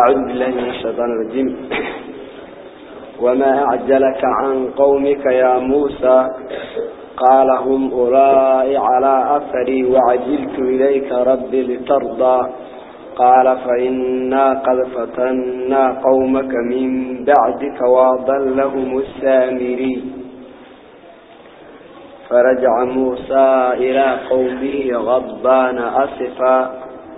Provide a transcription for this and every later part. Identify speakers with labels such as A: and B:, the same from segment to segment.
A: أعوذ بالله من الشيطان الرجيم. وما أعجلك عن قومك يا موسى؟ قال هم أولئك على أثري وعجلت إليك ربي لترضى. قال فإنا قد فتنا قومك من بعدك وضلهم السامري. فرجع موسى إلى قومه غضبان أسفا.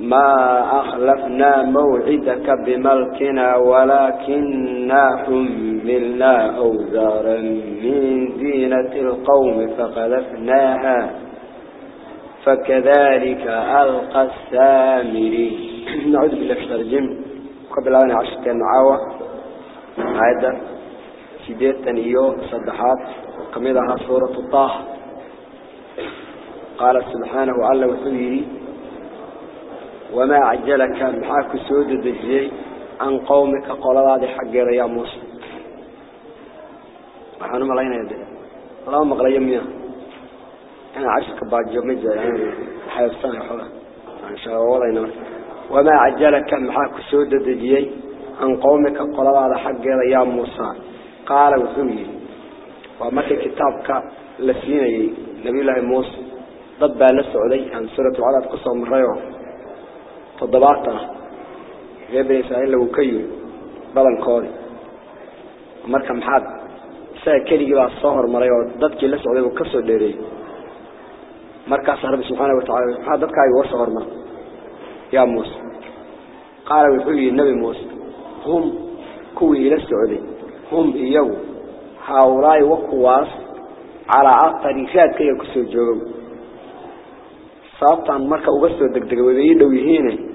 A: ما أخلفنا موعدك بملكنا ولكننا حملنا أوزارا من زينة القوم فقذفناها. فكذلك ألقى السامري. نعوذ بالله في الترجم قبل أن عشت معاوة هذا سيديت تنيو صدحات قميدها سورة الطه. قال سبحانه وعلا وحبيري وما عجلك محاك سود الدجي عن قومك قول الله حق يا موسى. وحنو ملاينا يدي. اللهم مغلا يميا أنا عشق باجو مجا يعني حيبستان حولا إن شاء الله وما عجلك محاك سود الدجي عن قومك قول الله حق يا موسى. قال وحبيري ومكي كتابك لسيني. نبي الله موسى. ضد لسعودي عن سورة العرب قصة من israa'iil yimi badankoodii marka maxaad isaga keligii baa soo hormaray oo dadkii la socday uu ka soo dheereeyey markaas rabbi subxaana watacaala maxaa dadkaaga war soo hormaray yaa muuse qaala wuxuu yidhi nebi muuse hum kuwii ila socday hum iyagu haaulaa'i wa kuwaas calaa aqari raadkayga kusoo joogow sababtaan marka uga soo degdegay ii dhow yihiine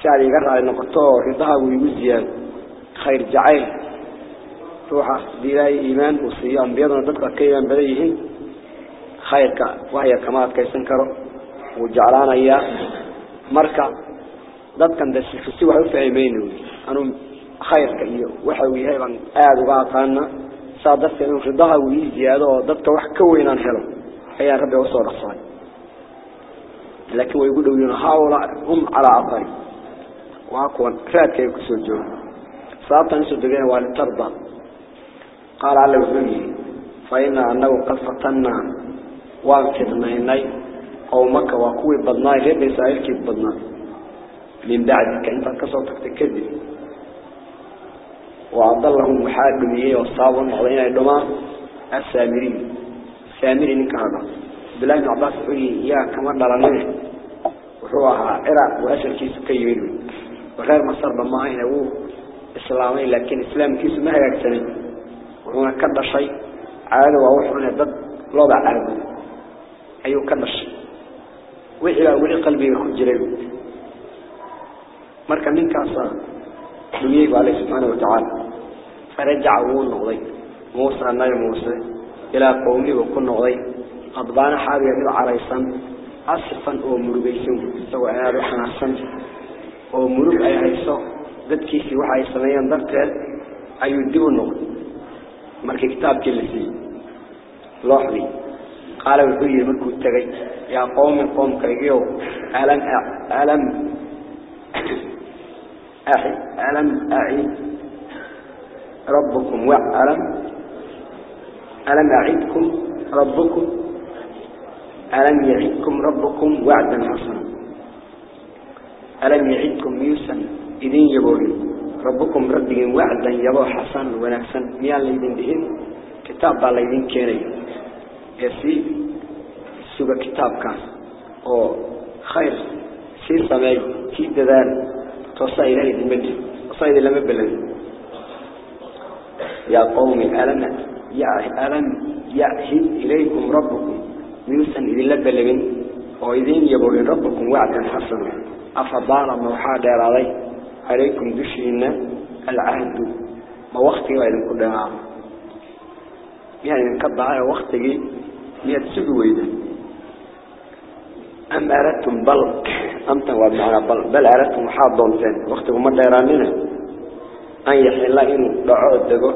A: si aad iga raali noqoto oo ridahaagu igu ziyaado khayr jacayl ruuxa haddii ilaahay iimaan uu siiyo ambiyaduna dadku ka iimaan badan yihiin khayrka wahya kama adkaysan karo wuu jeclaanayaa marka dadkan de si wax u fahmayna wy anuu khayrka iyo waxa uu yahay baan aada uga aqaana صادفت إنه في الظهر ويزيادة وضدك وحكوين عن حلو أي ربي وصول الصلاة لكن ويقولوا إن هؤلاء هم على عطري وأقوى فات كيف كسجون صادفت نسو دقين والترضى قال على وزني فإن أنه قد فتنا وانفتنا إني قومك وقوي بدناي غير بيسائل كيف بدناي من بعدك أنت كسوتك تكذب. وأضلهم محاكمية والصابون وضعين الدماء السامرين. سامري نكهذا بلا بن عباس يقولي يا كمان دلانيه وحوها عراق وأسر كيسو كيمين وغير مصر بماهين أبوه إسلامي لكن إسلام كيسو ما هي أكسنين وهنا كذا شيء. عادة ووحونا ضد لوضع عربي أيو كذا شيء. وإلى ولي قلبي يخد جريب مركا من كاسا دنيا عليه سبحانه وتعالى. فرجع وون نغضي موسى النبي موسى. إلى قومه وكن نغضي غضبان حابي من عريسا أسفا أو مربيسون سوى هذا حناسا أو مرب أي هيسو ذات كيسي وحي سميان درتال أي يدبو النغض مركي كتاب كلسي لوحدي. قال وحي مركو التغي يا قوم قوم كيجيو ألم ألم أحي. ألم أعيد ربكم. وألم ألم أعيدكم ربكم؟ ألم يعدكم ربكم وعدا حسنا؟ ألم يعدكم يوسا إذن يبولي. ربكم ربي وعدا يبو حسن ونفسا ميان ليدن بهم كتاب ليدن كيني يسي سوى كتاب كان. أو خير. سي سمي في دذان؟ توصى إلهي دمجي وصيد لما بلن يا قوم ألم ألم يأهد إليكم ربكم. ميوسا إذن لبلغن وإذن يبغي ربكم وعدا حسنا أفضال موحى دير علي؟ عليكم دشينا العهد. ما ووقتي وإذن كلها يعني من كبعها وقتي مئة سبويدة أم أردتم بل أمتن وابنعنا بل, بل أردتم دونتين وقتكم مدى يرانينا أن يحل إنه دعوة دقو.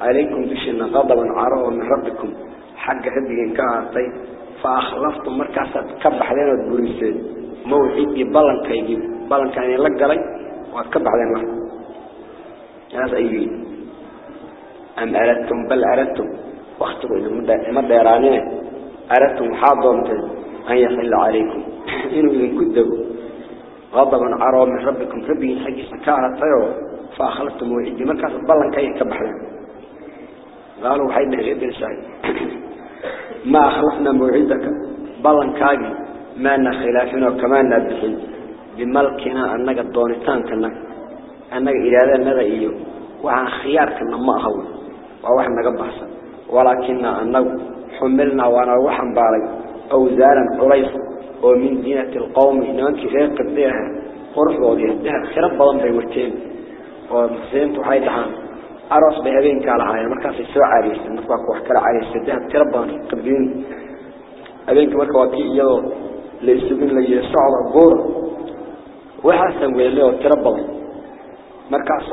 A: عليكم بشنا غضبا عروا من ربكم. حق ربكم كهارتي فأخلفتم مركزة كبح لنا البريسين موعدي بلن كيجيب بلن كان يلقى لي وكبح لنا هذا أيوه أم أردتم؟ بل أردتم. واختروا إذا مدى يرانينا أردتم دونتين أن يحل عليكم. إنه إذن كدبوا. غضبا عروا من ربكم. ربي حق سكاها طيروا فأخلفتم موعدي مركز بلن كي كبحنا قالوا حيدنا غير سعيد ما أخلفنا موعدك. بلن كاجي ما أن خلافنا وكمان نبحين بملكنا أنك الدونتان كنا. أنك إلى ذا إيو. وعن خيارك ما هو وواحد نقبحسا ولكن أنه حملنا وأنا وحن باري. أوزارا عريف ومن دينة القوم إنك غير قديها. قرح وضيها. ده خرب بضم بيوتين ومسلمت أرس بهذين كالعاية مركز السوء عريس. المطبق وحكرا عريس. ده خرب بضم قبلين هذين كمركز وكي إياه ليسوبين لي صعب قور وحسن ويلي وخرب بضم مركز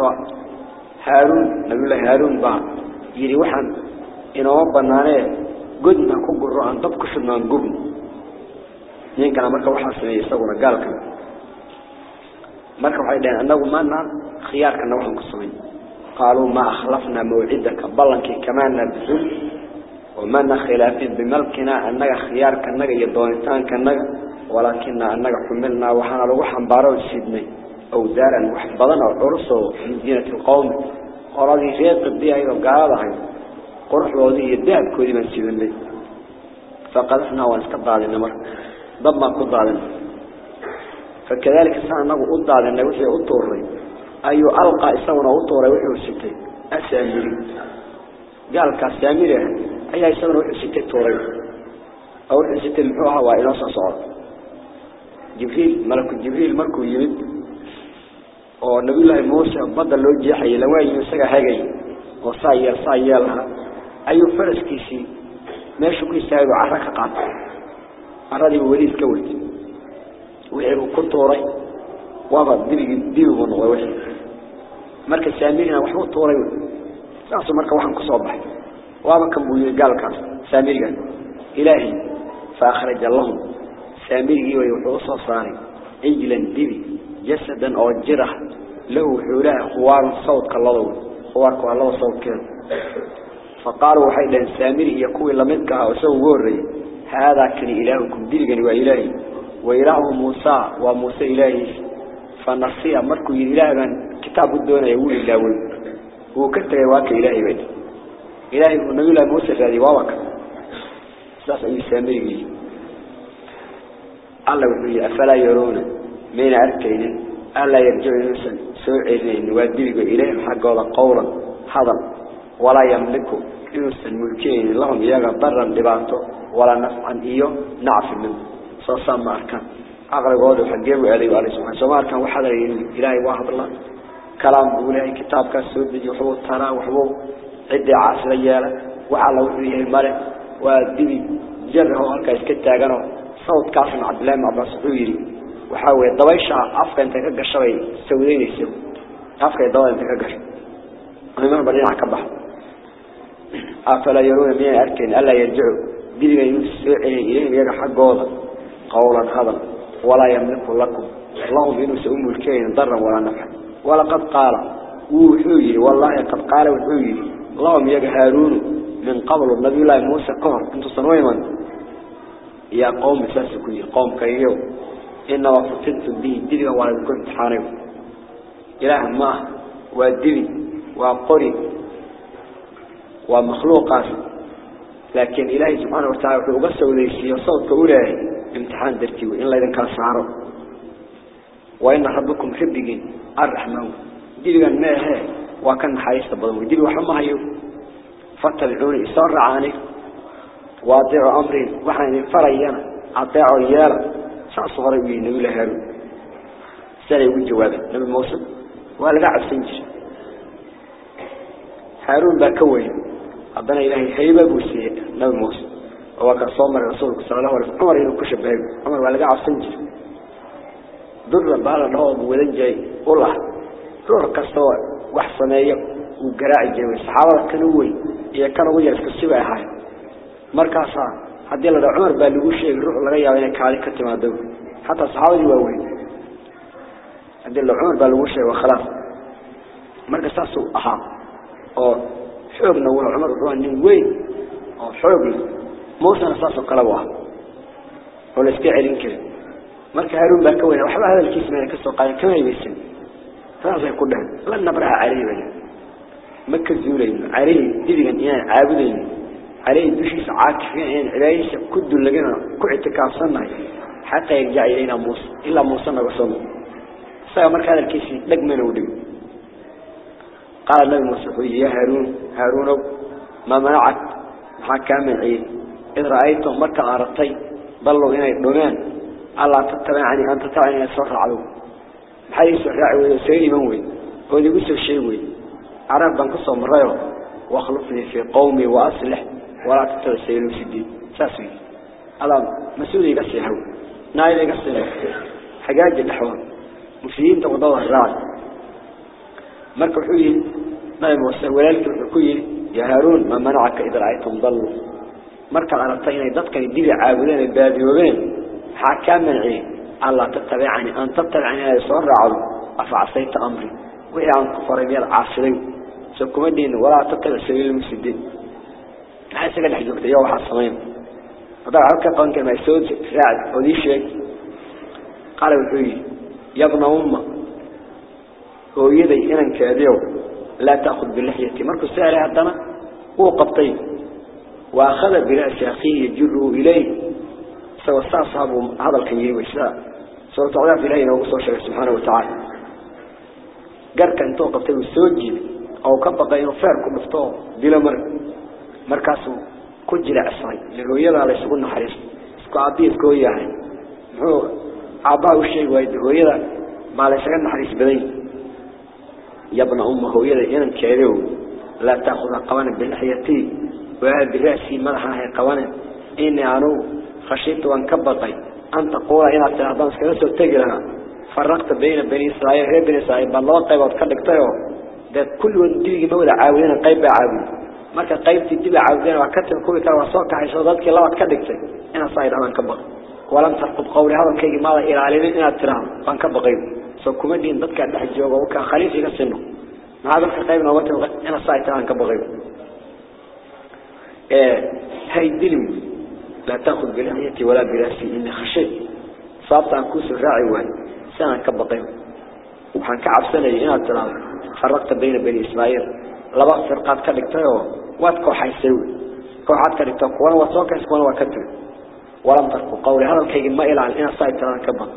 A: هارون. نبي الله هارون با. يري وحن. إنه بنانه قدنا كقرر عن ضبك شدنا قبن. نين كان مركب واحد سنة يسوون قال كان مركب واحد أنه ما نعم خيار كان واحد قصمين قالوا ما أخلفنا موعدك. بلنك كمان نبذل. وما خلاف بملكنا أنك خيار كأنك يدونتان كأنك. ولكن أنك حملنا وحنا لو حنبارو سيدني. أو زارا وحبضنا عرسه من دينة القوم. قرادي غير قبيها يبقى قرح وذي الذهب كودي من سيدني. فقذفنا ونستبع للنمر ضمن قضى لنا فكذلك أنه قضى لنا وحي أطوري. أي ألقى إساونا أطوري وحي وستي أسامري قال كاسامري أي إساونا وحي وستي طوري أو وحي وستي محوها وإناصا صعود جبريل ملك جبريل مركو يمد oo nabi ilaahay Muuse badda loo jeexay la waayay isaga hagay oo saayir saayilha ayuu faraskiisi meesha ku istaago carra ka qaatay arradii wali iska weytay wixii uu ku soo baxay waaba kan buu yiri gaalkaas saamiriga ilaahi fa akhraj lahum saamirigi way wuxuu soo saaray ijlan dibi جسدا أو جرح له حوله خوار صوت كالله خوار كالله صوت كذا فقالوا حيدا سامري يكوي لمدك وسوى وري هذا كان إلهكم دلقني وإلهي وإله موسى وموسى إلهي فنصي مركو إله من كتاب الدون يقول الله هو. كتب واك إلهي بيت. إلهي ونبي الله موسى فهذه واك ساس أي سامري الله يقول أفلا يرونه مين أركين؟ ألا يرجع إنسان سوء وادبق إليهم حق هذا قولا هذا ولا يملكوا إنسان ملكين. لهم يجا ضرا لبعضه ولا نفعا إياه نعف منه. صاصا ما أركان أغلق هذا حقيقه عليه وعليه سبحانه. سواء أركان وحدا إلهي واحد الله. كلام بولاي كتاب كالسود يحبو الترى وحبو عدة عاصر يالا. وعلى وحيه المرء ودبي جره أركا يسكتاقنه صوت كاسم عبد الله معباس حويري وحاول الضويشة أفكا أنت كقشري سودين يسيو. أفكا الضوي أنت كقشر أنا بدين عكبح أفلا يرون من أركن ألا يرجعوا. دين يسوع إليهم يجا حق هذا قولا هذا. ولا يملك لكم. الله بينه سأم الكين ضرا ولا نفع ولقد قال وحوي والله قد قال وحوي. اللهم يجا هارون من قبل النبي الله موسى قهر انتو صنويما يا قوم ساسكوا قوم كيو. إنما فتنتم به الدليل ولا كنت حارب. إله ما والدليل وقري ومخلوقات. لكن إلهي سبحانه وتعالى وقصه وليسي وصوت أولاه امتحان درتي وإن لا يذكر سعره. وإن ربكم حبقين الرحمن. دليل ما هي؟ وكان حيث بضم دليل وحما هيو. فاتبعوني إصار عني واطيع أمرين وحن فرينا أطيعوا ريالا la haaru sare ugu jawaabay nabi Muuse waa laga cabsan jiray هارون باكوين ربنا إلهي هيبة بوسيء نبي موسى. waa kan soo maray rasuulku sal allahu alay cumar inuu ku shabahay cumar waa laga cabsan jiray. Durra baa la dhaho buu wadan jiray. U laha ruux wax sameeyo uu garaaci jiray. Wey saxaabada kan u weyn iyo kan ugu yar isku ahaay markaasaa haddii la dhaho cumar baa lagu sheegay ruux laga yaabo inay kaadi ka timaado. Xataa saxaabadii waa weyn. Haddii la cumar baa lagu sheegay waa khalaas. Marka saasuu ahaa oo xoogna wuxuu cumar wuxuu nin weyn oo xoog leh. Oo la iska celin karo marka Harun baa ka weyn waxba hadalkiisa ma ka soo qaadan kama yeesan taasay ku dhahan la nabraha cariiba makka zuulayna cariibi dibigan inaan caabudayno عليه دشيس عاكفين إن عليه كد لجنا كعتكاف صنع حتى يرجع إلينا موسى إلا موسى نقصنا سيأمر هذا الكيس لقمنا ودم قال النبي موسى يا هارون هارون ما منعك حكام العيد إذ رأيتم مركا عرطي ضلوا هنا يدومان الله تتبعني أن تتبعني أسفر عدو حيث الرعي ويسيري منوي وذي قسو الشيء وي عرب بنقصهم الرأيو وأخلفني في قومي وأصلح. ولا تتسيلوا سدي. ساسي هذا مسؤولي قصي هو نايل قصي حاجات الحوار مسلمين تقضوا الرعد مركب حوي نايم وسر ولالك الحكوية. يا هارون ما منعك إذا رأيتم ضلوا. مركب عرفتين ضدك يدير عابدين البادي وبين حكام من عين الله تتبعني أن تتبعني يا صور عضو أفعصيت أمري وإيه عن كفر ميال عاصرين سوكم الدين ولا تتبع سبيل المسجدين maxay isaga dhex joogtay iyo waxa sameyn hada halka qanka ma soo raad oo ii sheeg qala wuxuu yiri yabna umma hooyaday inaan kaadiyo la taakhud bil lihiyati markuu saaray hadana uu qabtay وأخذ بناء أخيه يجره إليه. سوصى صاحبهم هذا الكميري والسلاء سورة عذاب إليه نوص وشرح سبحانه وتعالى. قال كان توقف تلو السوجل أو كبقى ينفير كل فطور بلا مر. مركزه كجل أسعي لأنه يلا على سبن حريص. اسكو عبيد كوي يعني. هو عباه الشيء ويده ويلا ما على سبن حريص بلين يا ابن أمه ويلا ينم كيريو. لا تأخذ قوانب بالحياتي. وهذا بالرأسي مرحا هي قوانين أن أنو خشيت وانكبطي ان قولا إلا تهضان سكرسو تجرنا فرقت بين بني إسرائيل غير بني إسرائيل. بلوان قيب لك طيو ده كل ونديو يمولا عاولين القيب عاولين مركا قيب تديو عاولين وكتب كوبي كان وصوك عيشو ذاتك. الله وتكلك تي طيب. إنا صايد أمان كبغ ولم ترقب قولي. هذا كي مالا إلا عليني إنا ترام وانكبغي سو كومدين ضدك عند حجيوغا وكا خليس إلا سنو ما هذا القيب نواتي وغ... إنا صايد أمان كبغي إيه، هاي دلم لا تأخذ بلعيتي ولا برأسي إن خشيت. صابت عن كوس الراعي وان سانا كبقين وحان كعب سنة جينا التلام فرقت بين بني إسماعيل. لبا فرقات كالكتايا واتكو حيسيو كوحات كالكتايا كوانا واتوانا كوانا واتكتر ولم تركوا قولي. هذا الكيجن ما إلعان إنا صايت تلان كبقين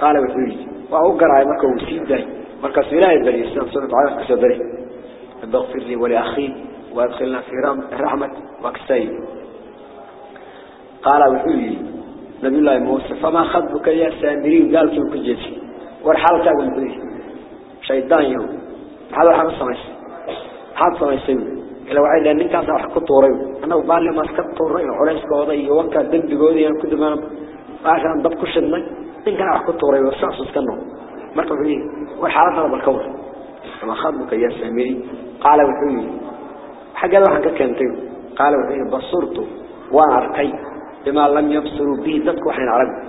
A: قال بثلوجي وعقر عي مركو مسيد داي مركز إلهي بني إسلام صورة عيوك كسو داي اغفر لي ولأخين وأدخلنا في رحمة وكسي قال وحولي نبي الله موسى فما خطبك يا سامرين قال كيف كجيتي ورحالك أقول بي شيطان يوم. هذا حق الصميس حق الصميس إلا وعي لأن انت أصلا حق الطوريو أنا وقال لي ما اسكت طوريو عليس كوضي وانك دب بقودي أنا كنت ما عشان ضب كشدنا إن كان حق الطوريو السعس اسكنه مركب فيه. والحالة طلب الكون فما خطبك يا سامرين قال وحولي حاجة حاجة كنتي قال وحولي بصرت وأنا بما لم يبصروا به ذاتك وحين عرب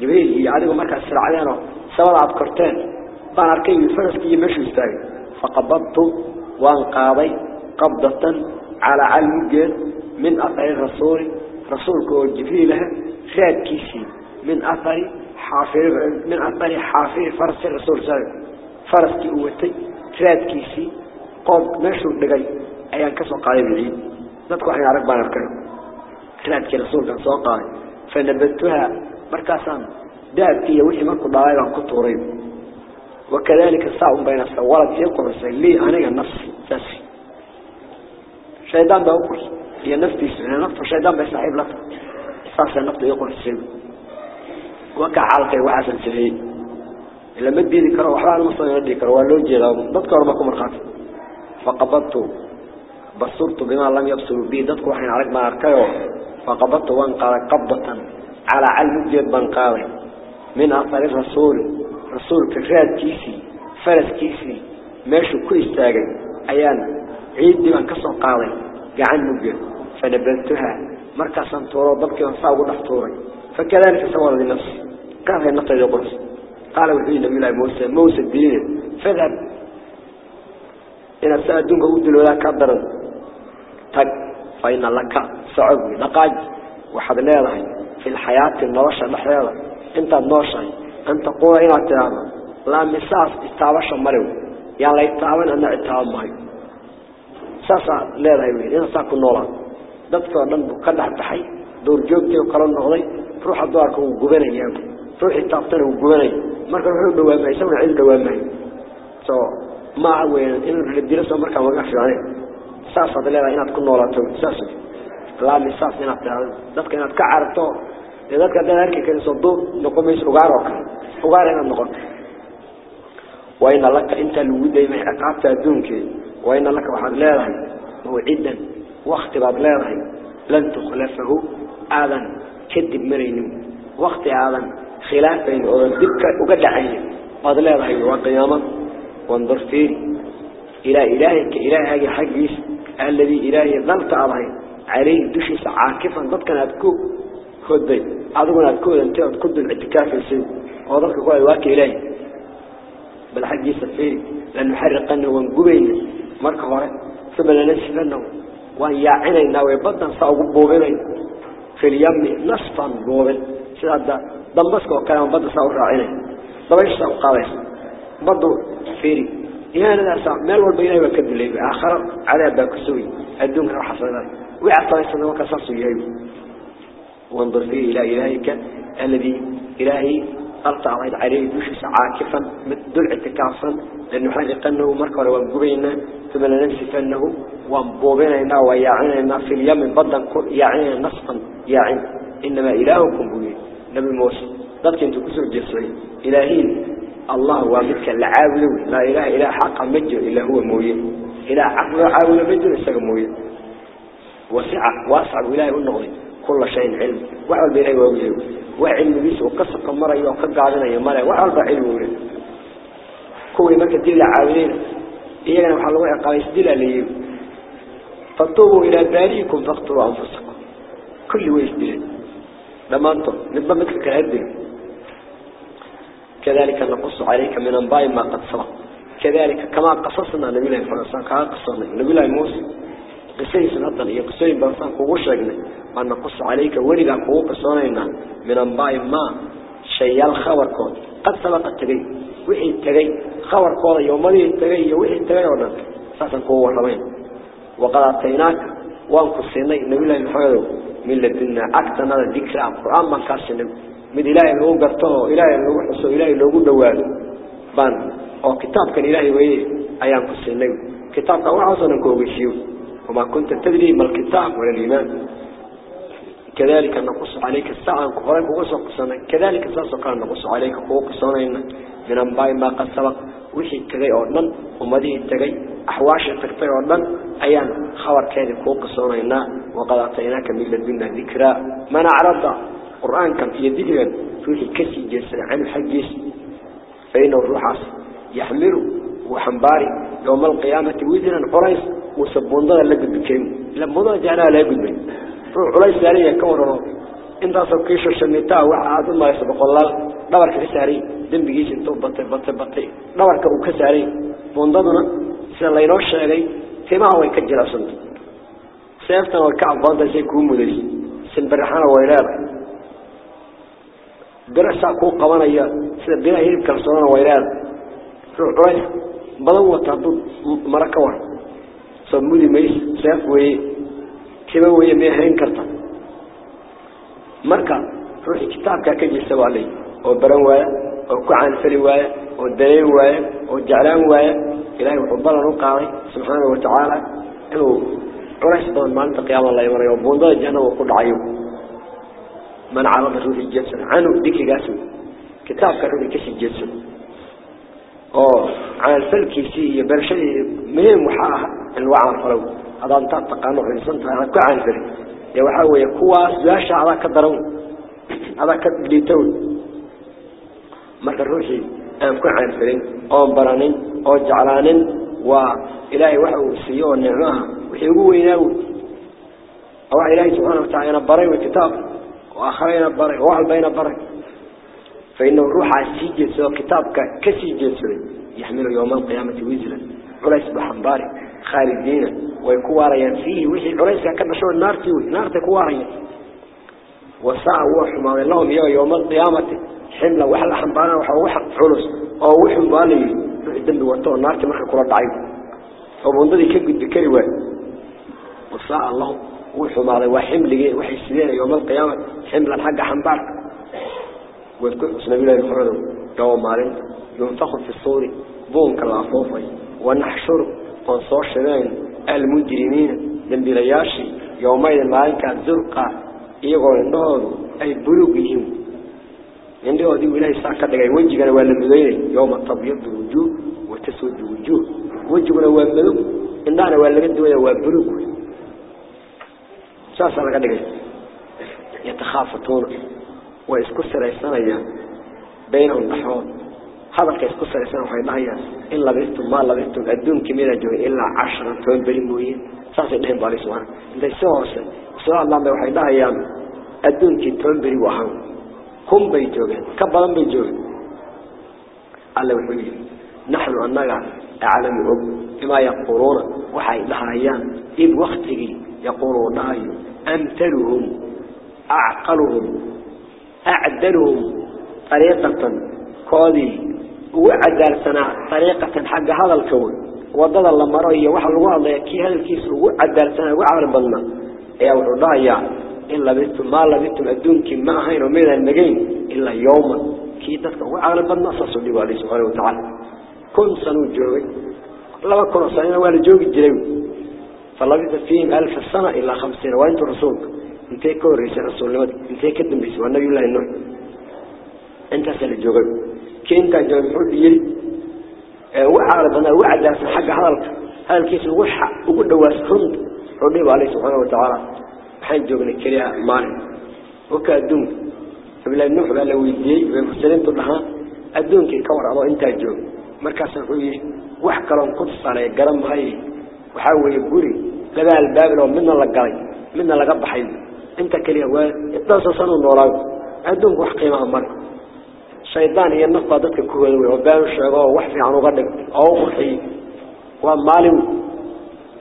A: جبريل يعادقوا مركز سرعيانه سوال عبكرتين بان أرقي فرسكي يمشي استاغي فقبضت وانقاضي قبضة على علم من أثر الرسول. رسولك وجفيله خاد كيسي. من أثر حافر من أثر حافر فرس الرسول سابق فرس كي أوتي خاد كيسي. قوم مشو دقي أيان كسو قائم العيد ذاتكو حين عرق بان أركي خاد كي رسول كان سوى قائم فنبتها مركاسان دابتي وحي مركو ضائبا كنت غريب وكذلك الصعب بين السوالة يقول لي أنا النفس. ساسي شيطان بأقول. هي نفسي نفس الشيطان بيسحب لك. صاص النفس يقول السلم وكع علقي وحسن سفيه إلا مدي ذكره. وحبا المصطلح يدي كره ولو جيلا ضدك وربكم الخاطر فقبضت بصرت بما لم يبصروا به ددك وحين عرق ما أركيه فقبضت وانقال قبضة على علم جد بنقاوي من أثر الرسول. رسول كفاد كيسي. فرس كيسي. ماشو كل استاغي أيان. عيد دي من كسر قاضي قعن مجد فنبذتها مركزا طورو ضبكي وانصاغ نحطوري فكذلك سوى لنفسي قال هي النقطة يقول قال وحي نبي الله موسى. موسى الدين. فذهب إن السادون قود ولا كدر تق فإن لك صعب لقاج وحد ليضحي في الحياة النوشة الحياة انت النوشة انت قوة إلى التلامة لا مساس استعبش مريو يعني لا يتعاون أن اتعاون معي ساسا ليضحي إن ساكو نولا ka dhex baxay duurjoogtii oo kala noqday ruuxa duarka uu gubanaya ruuxii taabtana uu gubanaya marka wuxuu dhawaamay isaguna cid dhawaamay so ma weyn in la dilo soo marka waga fiicnay noolaato saas la misaas inaad tahay dadka inaad ka carto ee dadka dad arki kale soo duur noqomays ugaar oo kale ugaar inaad noqoto وإن لك أنت الودي من عقابة دونك وإن لك وحد leedahay موعدا وقت بعد leedahay لن تخلفه آذن كدب مرينو وقت آذن خلافين ودبك وقدعين بعد leedahay وقيامة وانظر فيه إلى إلهك إلهك حقيس الذي إلهي ظلت أضعي عليه دشيس عاكفا. ضد كان أتكو خدي أظن أتكو أنت أتكو الاعتكاف السن وضلك قوي واكي إلهي. بل حقيس فيه. لأنه حرقنه وانقبين مركه هوري ثم لنسفنه وأن يعينينا ويبضن صاوب بوغنين في اليم نصفا بوغن. سيدا دمسك وكلام بدن راعينين طبعاش صاوب قاويس بدو فيري. إيانا لا ساعة مال والبيني وكد اللي آخر عذاب باكسوي الدون راح ذلك ويعطى يسنى وكسرسوا يهيو وانظر فيه إلى إلهك الذي إلهي ألقى عليه. دوشس عاكفا. دل اعتكافا. لأنه حرقنه مركا وانقبينا ثم لننسفنه وانبوبينا ويعيننا في اليمن بضا يعين نصفا. يعين. إنما إلهكم بوي نبي موسى. ضدك انتو كسر جسري. إلهين الله وامدك العاول لا إله إله حق مجر إلا هو موية إله عقل عاول مجر إساق موية وسع واسع إلهي النغضي كل شيء علم. وعلم بإلهي ووجهه وعلم بيس وقصة مرة يوقف قاعدنا يمالا وعلم بعلم ووجهه كوي ما كدل عاولين إيانا محل وقع قال يسدل ليه فطوبوا إلى باريكم فاقتلوا أنفسكم. كل ويسدل لما أنتم نبقى مثل كهدل كذلك نقص عليك من أنباء ما قد سبق. كذلك كما قصصنا نبي الله فرسان كما قصصنا نبي الله موسى قصي سنطن هي قصي برسان كوغشنا ما نقص عليك ورقا كوغ قصونا من أنباء ما شيء الخبر كود قد سبق التقي وحي التقي خبر كود يومدي التقي وحي التقي ونك ساسا كوغ رمين وقد أعطيناك وانقصينا نبي الله محمد من لدنا أكتنا ذكر القرآن ما كاسنا ilaahay lagu garto ilaahay lagu xuso ilaahay loogu dhawaado baan oo kitaabkan ilaahay weeye ayaan ku siinay kitaabka waxa soo ku ogeyshiyo وما كنت تدري ما الكتاب ولا الإيمان. كذلك نقص عليك الساعة كذلك ساسق نقص عليك فوق صنعنا من أنباء ما قد سبق. وحي تغي أردن ومديه تغي أحواش تغطي أردن أيان خبر كذلك فوق صنعنا وقد أعطيناك من لدنا ذكرى. ما نعرض القرآن كان في ذكرا فيه كسي جسر عن حجيس فإن الروح يحمل وحنباري. يوم القيامة وزنا حريص وسبون ضغل لقد بكيم لما ضغل جعلها لا يقول من روح حريص سارية كورنو. انت سبكيش الشميتاء وحاد الله يسبق الله. كساري دم بيجيش انتو بطي بطي بطي دورك وكساري بوندضنا سيلا الله ينوش علي كما هو يكجل أصنط سيفتنا والكعب بانتا سيكون مدرس سنبرحانا ويلاده درسا كو wata dad mara ka war soo mudi mays seef weeye kiba weeye may hayn karta marka ruuxii kitaabkaa ka jeesta waa lay oo baran waaya وكعان فلواي ودليواي وجعلانواي إلهي وحبنا نقاري سبحانه وتعالى إنه عرش طبعا ما أنت قيام الله يمر يوم بوضاء جانا وقل عيو من عرف رسول الجسد عنه ديك قاسم كتاب كرولي كش الجسد أوه عن الفلكي سي برشي مين محاها الوعى الفلو هذا أنت تقام عن سنطة أنا كعان فلك يوحاوي كواس لا شعرا كدرون هذا كدليتون marka ruuxii aan ku caanfalin oon baranin oo jeclaanin waa ilaahay waxa uu siiyo oo nicmaha wixii ugu weynaa wey waa ilaahay subxaana watacala ina baray wey kitaab oo akhrayna baray oo waxalbayna baray فإنه روح سيجد سوى كتابك كسيجد سوى يحمل يوم القيامة وزلا عليس بحنباري خالدين ويكواريا فيه وحي عليس كما شو النار تيوي نار تكواريا وساعة وحما لهم يوم القيامة حملة وحل حنبانا وحل علس أو وحن بالي الدم وطوه النار تمحل كرة ضعيف. أو منضدي كبد بكري وان وساعة اللهم وحما وحمل وحي السنين يوم القيامة. حملة حق حنبارك ويذكر اسم الله يخرجه يوم مالين ينفخ في الصور بون كالعفوفي ونحشر ونصور شبين المجرمين. دنبلياشي يومين مالين كالزرقة إيقوا النهض أي بلوغهم. عندما دي إلهي ساكا دقاي وجهنا ولا مدين يوم تبيض الوجوه وتسود الوجوه وجهنا ولا مدوب إننا ولا مدوية ولا بلوغ ساسا لك دقاي يتخافتون وإسكو سريسانيا بينهم نحوه هذا كيسكو سريسان وحي نهيا إن لبثتم ما لبثتم أدون كمينة جوي إلا عشرة تنبري موين ساسي نهم بالي سبحانه إنت يسوه سؤال الله وحي نهيا أدون كي تنبري وحان هم بيجوغين كبالان بيجوغين الله وحي نحن أننا أعلم بما يقولون وحي نهيا إذ وقته يقولون نهي أمثلهم أعقلهم أعدلهم طريقة كودي وعدل سنة طريقة حق هذا الكون. وضد الله مرأي وحل الله كي هذا الكيس وعدل سنة وعلم بلنا. يا ورضايا إلا بيتم ما لا بيتم أدونك ما هين ومين النجين إلا يوما كي تفتحوا على بالنص صلوا عليه سبحانه وتعالى. كن سنو جوي لما كن سنين وأنا جوي جلو فلبث فيهم ألف سنة إلا خمسين وأنت الرسول انت كون رئيس الرسول لما انت كدن بيس. والنبي الله النوع انت سنو جوي كي انت جوي بحب يلي. آه، وعا على بنا وعا داس حق هالك هالكيس الوحة وقل دواس كنت عليه سبحانه وتعالى. حين جوجنا كريه مال وكادون قبل النوح بقى لو يجي ومحسنين طبعا أدون كي كور الله انت جوج مركز الحوية. وحكا لهم قدس على قرم هاي. وحاوه يبقري لبا الباب لهم منا الله قلي منا الله قبح حين إنت كريه وان اتنسى صنو نوراو أدون كو حقيمة مال الشيطان هي النقطة ضدك كوهدوي وبانو الشعبه وحفي عنو غدك. أو خحي وان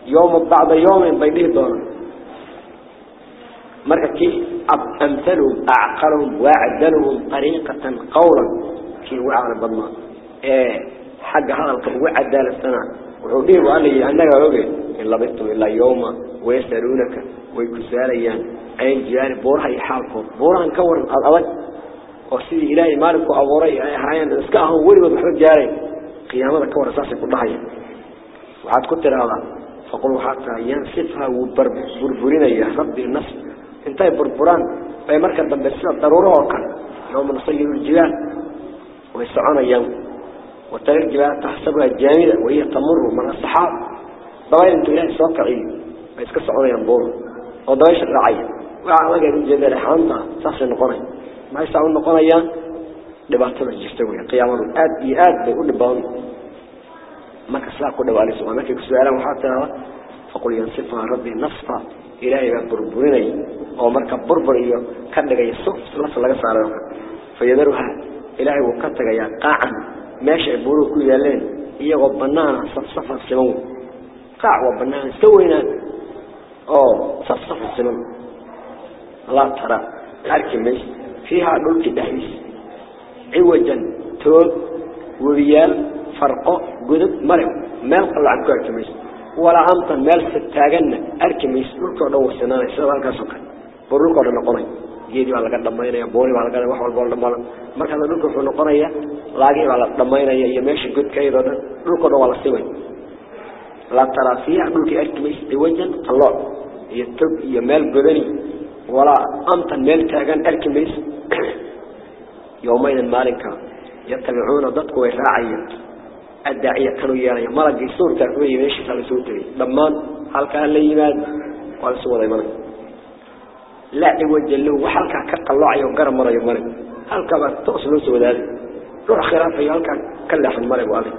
A: يوم بعد يوم بيديه دونه مركي أمثلهم أعقلهم وأعدلهم طريقة قولا. كي وعلى بضنا إيه حق هذا القول وعدال السنة وحبيه وقال لي أنك أوجه إن لبثتم إلا يوما ويسألونك ويكساليان. أين جيران بورها يحالكم بورها نكور الأول. وسيدي إلهي مالك وأبوري هايان اسكاهم ولي وضحوك جاري. قيامة كور أساسي كل حي. وعاد كنت هذا فقلوا حتى ينسفها وبربرين يا ربي النصر انتهي بربران فهي مركز بمبسلة ضرورة وكان يوم نصير الجبال ويسعون أيام وتلك الجبال تحسبها جامدة وهي تمر من الصحاب ضوائل انتو إلهي سوكعي ويسكسعون ينبور وضوائش الرعية وعلى الجبال حانتا ساسي نقوني ما يسعون qiyaamadu aad iyo aad bay u dhibaan marka saa ku dhawaali soo markay ku su'aalaan waxa taa faqul yansifuha rabbi nasfa ilaahay baa burburinaya oo marka burbur iyo ka dhigaya suf laf laga saaro fayadaruha ilaahay wuu ka tagayaa qaacan. Meesha ay buuruhu ku yaaleen iyagoo banaana safsafa ah siman qaac waa banaana iska weynaan oo safsafa ah siman laa tara arki maysa fiihaa dhulkii dhexdiisa ciwajan toog webiyaal farqo godad male meel qallacan ku arki maysa ولا أمطن مال ستاقنا أركميس للكو دو السنانة سيدان كاسوكا برلكو دو نقوني جيدي على قد دمينيا بولي على قد وحوال بول دمالا مركز للكو دو نقوني لاقي على دمينيا يمشي قد كيدو للكو دو على سوين لا ترى فيها للكي أركميس عوجا قلع يتوب يمال قدني ولا أمطن مال تاقن أركميس يومين المالكة. يتبعون ضدك ويراعي الداعية كانوا يانا ملك يسور تكوي ماشي على سوق تري ضمان؟ هل كان لي يماد ولا سوى ذي ملك لا يوجه له وحلك كقلع يوم قرم مرة يوم ملك هل كان توصل سوى ذلك روح خلاف هل كان كلح الملك وهذا.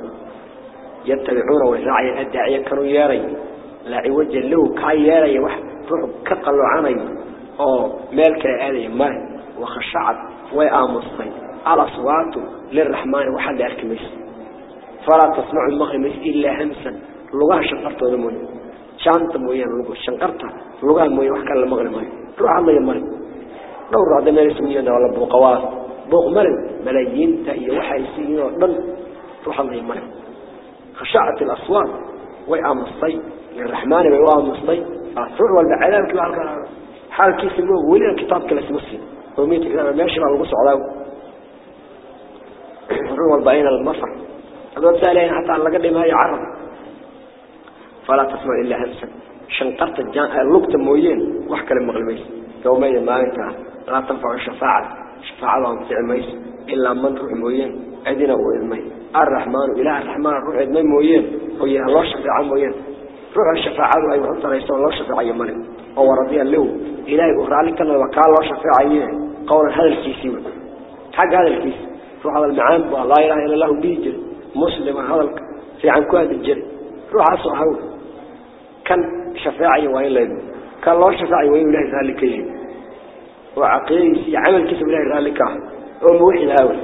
A: يتبعون وسعي الداعية كانوا ياري لا يوجه له كاي ياري واحد روح كقلع عني أو مالك هذه ملك وخشعت وآمصي الأصوات للرحمن وحد أركميس. فلا تسمع المغرميس إلا همسا. لغاها شنقرت وذمون شانت مويان لغو شنقرت لغاها مويان وحكا المغرمين روح الله يمري لو رعد مالي سميان ولا بوقوات بوق ملايين تأيي وحي سيين وضل روح الله يمري خشعت الأصوات. وآمصي للرحمن وآمصي أثر والبعلام كما حال كيس الموه. ولي الكتاب كلا سمسي. وميت كتاب ماشي مع الغسع علاو روى البعين المصر. هذا سألين حتى على قد ما يعرض فلا تسمع إلا همسا شنقرت الجان اللقطة مويين وحكى المغلميس يومين ما انت لا تنفع الشفاعة شفاعة في الميس إلا من روح مويين أدنا وإلمي الرحمن إله الرحمن روح إدمي مويين ويا الله شفاعة مويين روح الشفاعة أي وحط رئيس الله شفاعة يمني هو رضي الله إلهي أخرى لك أنه وكال الله شفاعة قول هذا الكيسي حق هذا الكيس روح هذا المعان لا إله إلا الله بيجر مسلم هذا في عن كواد الجري روح هول كان شفاعي وين لين كان الله شفاعي وين له ذلك. يجي وعقيل عمل كتب له ذلك. وموحد هول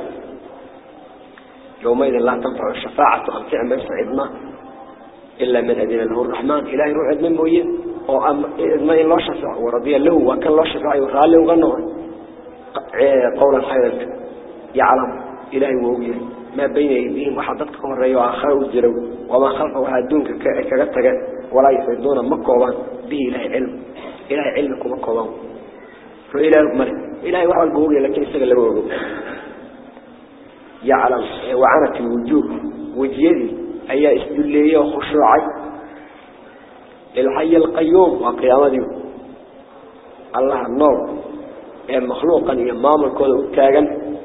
A: يومئذ لا تنفع الشفاعة أنفع من سعدنا إلا من أدين له الرحمن. إلهي روح من موين وأم ما الله شفاع ورضي له. وكان الله شفاعي وقال له وغنوا قولا خيرا. يعلم. إلهي وويه ما بين أيديهم وحضرتكم الرأي وآخر وجروا وما خلفه وهدونك كغتك ولا يفيدون مكوبان به إلهي علم. إلهي علمكم مكوبان فإلهي ملك إلهي وحوال بوغي لكن استغل بوغي يعلم. وعنت الوجوه. وجيدي. أي اسدلية وخشوعي. الحي القيوم. وقيامته الله النور. مخلوقا. إمام الكون التاغن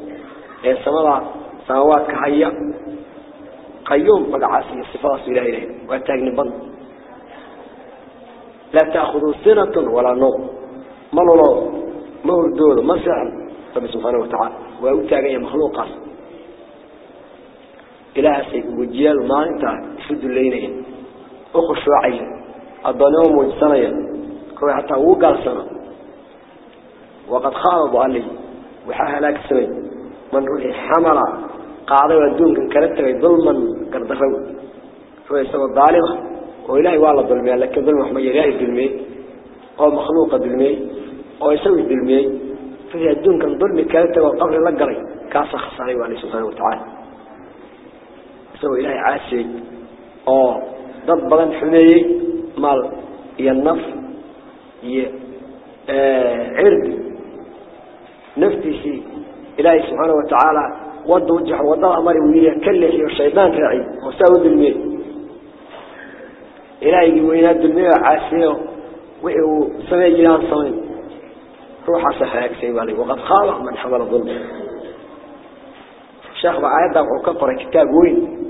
A: السماء سماوات كحية قيوم مقعاسي الصفات إلى إليه واتاقني بند لا تأخذوا سنة ولا نوم. ملولو مهردود مسعن رب سبحانه وتعالى. واتاقني مخلوقا إله سيد وجيال ما انت. يفد الليلين أخشوا عين الضنوم والسنية كوي حتى سنة. وقد خاضوا عليه وحاها لك سنين من روحي حمرا قاعدة ودون كان كانت ظلما قردفوا هو يسوى الظالمة وإلهي والله ظلمي لكن ظلم محمد إلهي ظلمي. أو مخلوق ظلمي. أو يسوي ظلمي. فهي الدون كان ظلمي كانت وقبل لقري كاسا خصاري وعليه سبحانه وتعالى. يسوي إلهي عاسي أو ضد بلن حميي مال ينف ي عرض. نفتي إلهي سبحانه وتعالى ود وجه وضع أمر ويا كله الشيطان راعي وساود الميت إلهي ويناد الميت عاسيه وهو سمي جيران صمين روح صحيح سيب عليه وقد خالق من حمل الظلم. الشيخ بعيادة وكفر كتاب وين.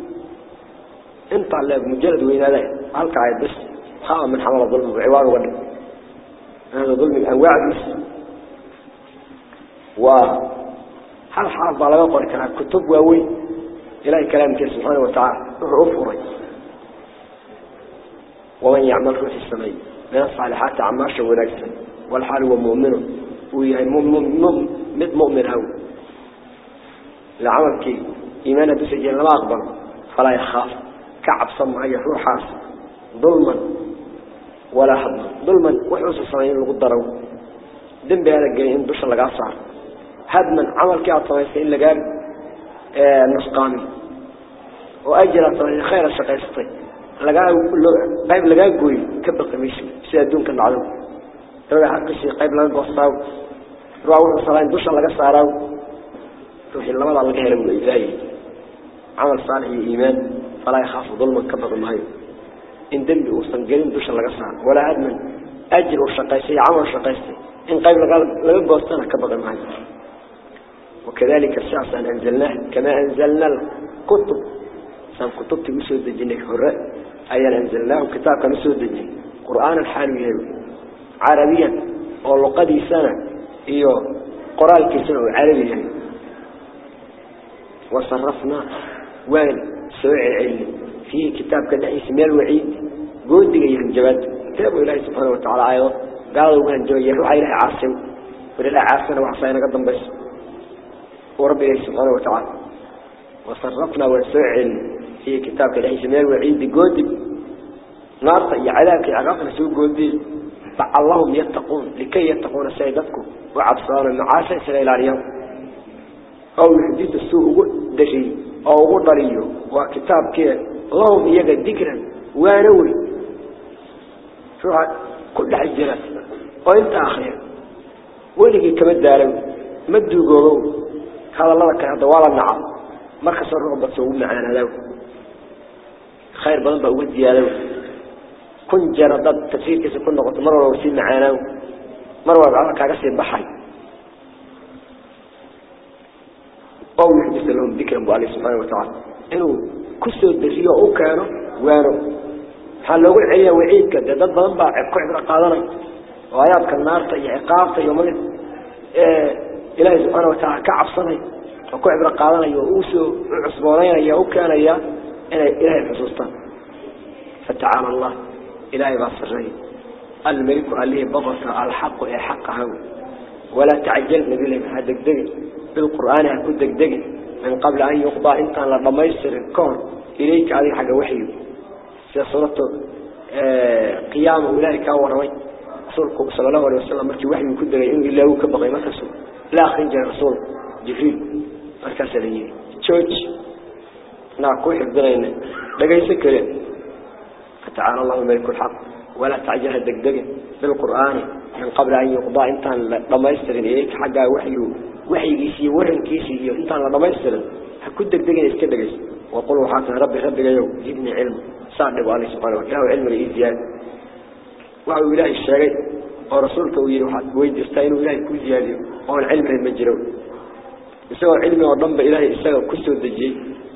A: انت على مجلد وين هذا هل كعيد بس؟ خالق من حمل الظلم. بعوار ولا هذا ظلم الأنواع بس. و هل حرف على قول كلام كتب وأوي إلهي كلامك سبحانه وتعالى. أفري. ومن يعمل في السماء. من الصالحات عماش ونكسا والحال هو مؤمن. ويهي مؤمن مد مؤمن هو. العمل كي إيمانا بسجل لا أقبل فلا يخاف. كعب صمع يحور حاس. ظلما. ولا حظا. ظلما. وحوس الصمعين الغدروا دم بهذا الجيهين بش لقى صار هدما. عمل كي أطمئسي إلا قال آه نسقامي وأجل أطمئسي خير الشقيستي لقى قيب لقى قوي كبر قميشي سيدا دون كان العدو روي حقشي قيب لقى قصاو روي وصلين دوشا لقى صاراو روحي اللمضة لقى هلم إلهي عمل صالح إيمان فلا يخاف ظلما كبر المهيو إن دنبي وصنقلين دوشا لقى صار ولا هدما. أجل الشقيستي عمل الشقيستي إن قيب لقى قصانا كبر المهيو وكذلك الشخص أن أنزلناه كما أنزلنا الكتب. سام كتبت مسود الجنة حرة أيان أنزلناه كتاب مسود الجنة قرآن الحال يهوي عربيا. ولقد سنة. إيوه قرآن كسنة عربي يعني وصرفنا. وين؟ سوء العلم. في كتاب كده اسمه الوعيد. قول دقيق الجباد كتاب إلهي سبحانه وتعالى. أيضا قالوا وين؟ جوي يروح إلهي عاصم. ولله عاصمنا وعصينا قدم بس. ورب إلهي سبحانه وتعالى. وصرفنا ونسوء في كتاب كده اسمه الوعيد قول نار يعلاك عقاقنا سوء قول فاللهم يتقون لكي يتقون سيدتكم وعبصار المعاشة سليل اليوم أو يحديث السوء دشي أو غضريه وكتاب كيه اللهم إياك ذكرا وانوي شو كل حجرات وإنت آخر. ولقي كما دارو مدو قولو هذا الله كان دوال النعم مركز الرغبة تسوي معنا له خير بدن بقود زيادة كن جردد تفسير كيس كن نقطة مرة وسيل معنا مرة وعلى كاقسي بحي أو يحدث لهم ذكرا بأله سبحانه وتعالى. إنه كسو الدرسية أو كانوا وانوا حلو العيا وعيد كده ضد ضنبا كعب قادنا وآيات كالنار تي عقاب تي ومن إيه إلهي سبحانه وتعالى كعب صني وكعب قادنا يؤوسوا عصبونين يا كان يا إلهي الحسوستان فتعالى الله إلهي باصرين الملك عليه بضك الحق إيه حق هو. ولا تعجل نبي لهم الدقي بالقرآن هكذا دقدق من قبل أن يقضى إنت لما يسر الكون إليك هذه حاجة وحي. في صورة آه قيام أولئك ورمي رسولكم صلى الله عليه وسلم مركي وحي من كدر إن إلا هو كبغي مكسو لا خنجة رسول. جفيل مركز ليه تشوش. ناكوح الضغينة لقي سكرة تعالى الله ملك الحق. ولا تعجل تعجلها الدقدقة بالقرآن من قبل أن يقضى أنت لما يسترين إليك حقا وحي وحيه يسي ورن كيسي. أنت لما يسترين هكو الدقدقة يستدقى وقل حاسا ربي ربي ليو جبني علم. سعد ابو عليه سبحانه وتعالى. علم الإزيان وعو إله الشريط ورسولك ويدي استعينوا إله كل زيادة. أول علم المجرم يسوى علم وضم إلهي يسوى كسو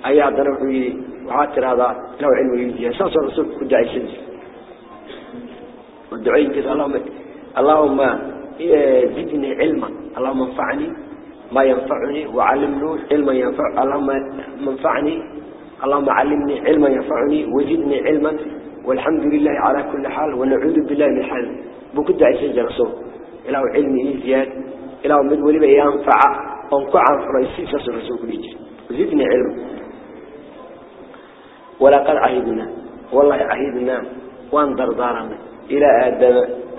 A: أي عبد دنوحي وعاتر هذا نوع علم يجيه ساسا الرسول كدع السنس والدعين كذا اللهم اللهم إيه، زدني علما. اللهم انفعني ما ينفعني وعلمني علما ينفع اللهم منفعني اللهم علمني علما ينفعني وزدني علما. والحمد لله على كل حال ونعوذ بالله من حال. بكدع السنس رسول. إلهو علمي زياد. إله مدولي بي ينفع أنقع رئيسي ساس الرسول بيجي وزدني علم. ولقد عهدنا. والله عهدنا. وانظر دارنا إلى آدم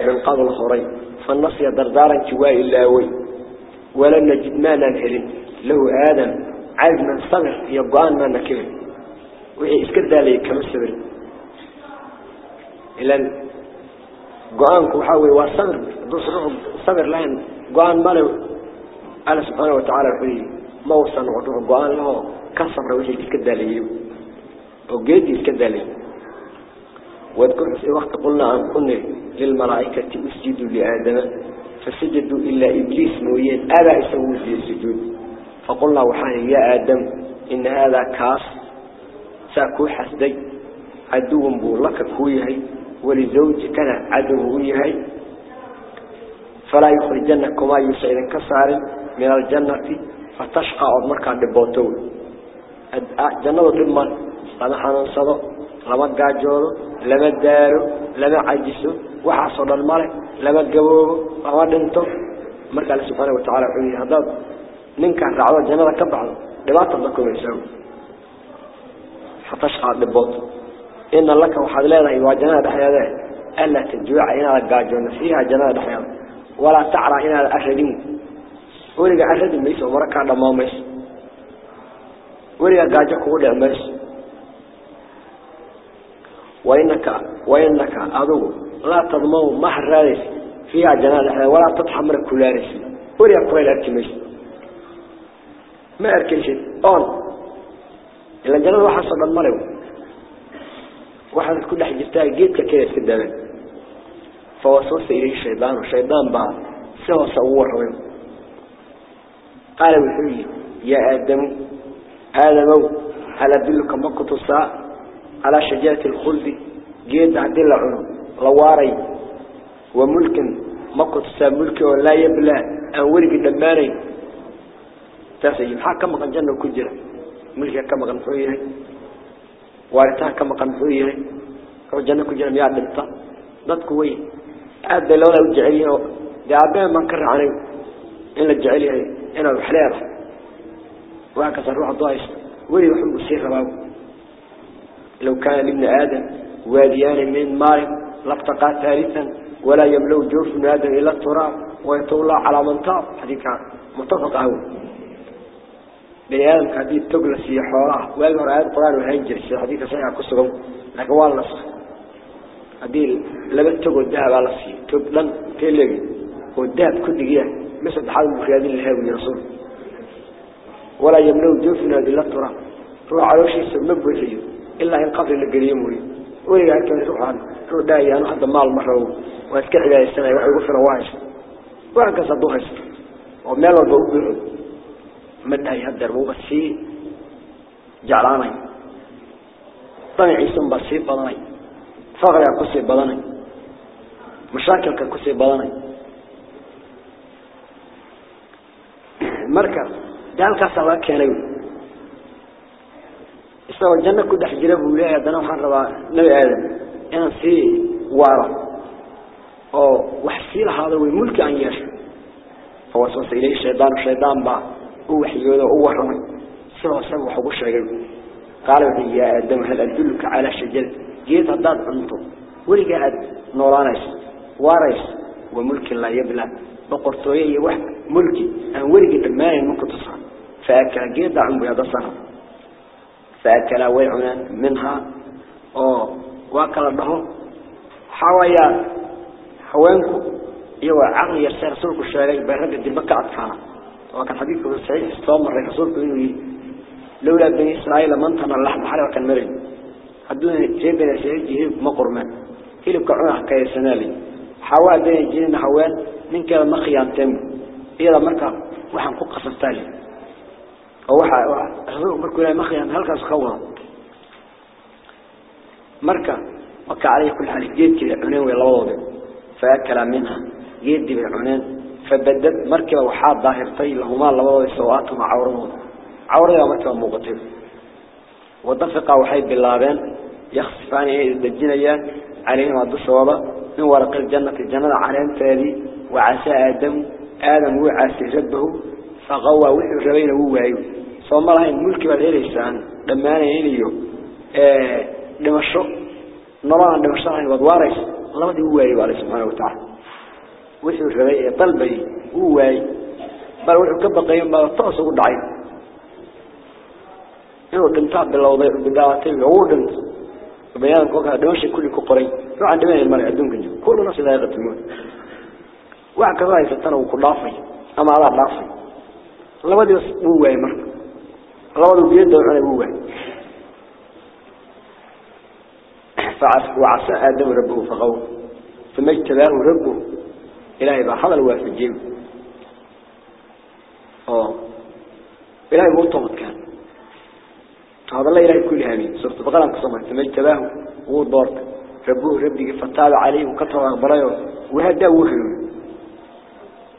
A: من قبل خري فالنص دردارا جواء اللاوي ولم نجد ما ننهل له آدم عزما صغر يبقان ما نكبر. وهي اسكد ذلك كما السبر إلا قوانك وحاوي وصغر. دوس صغر لين قوان مالو الله سبحانه وتعالى حي موصا وطوح قوان له كصبر وهي اسكد ذلك وقيد اسكد ذلك واذكر في وقت قلنا أن قلنا للملائكة اسجدوا لآدم فسجدوا إلا إبليس مويين ألا يسووا في السجود. فقلنا وحاني يا آدم إن هذا كاس ساكو حسدي عدو بولك كويهي ولزوجك عدو ويهي فلا يخرجنكما يسعيدا كسار من الجنة فتشقى أضمرك عند البوتول جنة ضمن لما حننصده لما قاجوله لما داره لما عجسه وحصل المرء لما قبوه لما دنته مرك الله سبحانه وتعالى وحيه هذا من كان رعوة جنة كبعض لبعض لكم يسوي فتشقى البوت إن لك وحد لا يوا جنة دحياده ألا تجوع إلى القاجون فيها جنة دحياده ولا تعرى إلى الأشدين. ولقى أشد ميس ومرك على ما ميس. ولقى قاجك ودع ميس. وإنك وإنك أذو لا تضمو محرارس فيها جنة ولا تتحمل كلارس ولقى كويل أركميس ما أركن شيء أون. إلا جنة وحصل المريو واحد كل حجتها جيتك كده كده فوسوس إليه الشيطان والشيطان بقى سوى صوره قال بالحي يا آدم آدم هل أدلك مكتسا على شجرة الخلد؟ جيد عدل عنه لواري. وملك مكتسا ملك ولا يبلى. أولك دماري. تاسي حكم قن جنة كجرة؟ ملك كم قن فويه وارتها كم قن فويه جنة كجرة مياه دلتا. ضدك وي أدى لولا الجعليه دعابين من كر عليه إن الجعليه إنه الحلال وهكذا الروح الضائش ولي وحب السير بابه لو كان لابن آدم واديان من مال لابتقى ثالثا ولا يملو جوف من آدم إلا التراب ويطول على منطاب هذه كان متفق آدم كان تقل سي حواه ويقر آيات القرآن الشيء حديث صحيح كسرهم. لكن والله هذه لبت تقل الذهب على السي تقلن كيلي والذهب كل جيه مثل حال المخيادين الهاوي رسول ولا يملو إلا التراب روح على شيء سبب ويسيو إلا إن قبل القريم ولي ولي هكذا روح عنه. روح داي أنا هذا مال مرة واتكع إلى السنة ويقول في رواش وهكذا ضهس ومال البوء مدى يهدر؟ مو بسي جعلاني. طمعي سن بسي بضاني فغري كسي بضاني مشاكل كسي بضاني مركز دالك سوا كانوا jira buu leeyahay haddana waxaan rabaa nebi aadam inaan sii waaro oo wax sii lahaado way mulki aan yeesho fawaswasa ilayhi shaydaan shaydaan baa u waxyooda oo u warramay sidoo isaga wax ugu sheegay qaala wuxuu yaa aadam hal جيت هداد عنده ولقى هاد نورانش وارش وملك الله يبلى بقرطوية واحد ملكي. أن ولقى المال مقتصا فأكل جيت عن بياض صنع فأكل ويعنا منها. أو وأكل له حوايا. حوانكو. يوا عقل يسير سلك الشارع بهرب الدبكة عطفها وكان حديث كبير استوامر رسولك لولا بني إسرائيل منتنا اللحم حالي وكان مريد إلى جبل شجيه مقرمة إلو كعنه كيسنالي حوال بين جين حوال من كلا مخيان تم إلى مركب وحن قصة تالي أوحى أخذوا مركب إلى مخيان هل قص خوار مركب وكا عليه كل حال جيد كده عنين ويلوضع فأكل منها جيد بالعنين فبدد مركب وحاد ظاهر طيل لهما اللوضع سواتهم عورمون عورمون مركب مغتب ودفق وحيد باللابين يخصفان الدجين ايان عليهم عبد الصوابة من ورق الجنة الجنة عليهم تالي وعسى آدم آدم وعسى جده فغوى وعسى هو وعيو. فهم الله الملك والإله السان لما أنا إليه لما الشوء الله دي هو وعيو عليه سبحانه وتعالى. وعسى ربه طلبه هو وعيو. بل وعيو كبقى يوم بل طأسه ودعيه يقول دمتع بالله بداعتي بعودن بيان كوكا دوشي كل كقري وعن دمائي المرأة دون كنجو كل نفس ذا يغتمون وعن كذلك يستنوا كل عفري أما على العفري الله ودي بوهو أي مرأة الله ودي بيده وعن بوهو فعس وعساء دم ربه فغو ثم اجتباه ربه إلهي بحض الواف الجيم إلهي مرتبط كان هذا الله إلهي كل هامين صرت بقرة قصمة ثم اجتباه هو دورت ربه ربي فتاب عليه وكتر أخبره وهدا وهم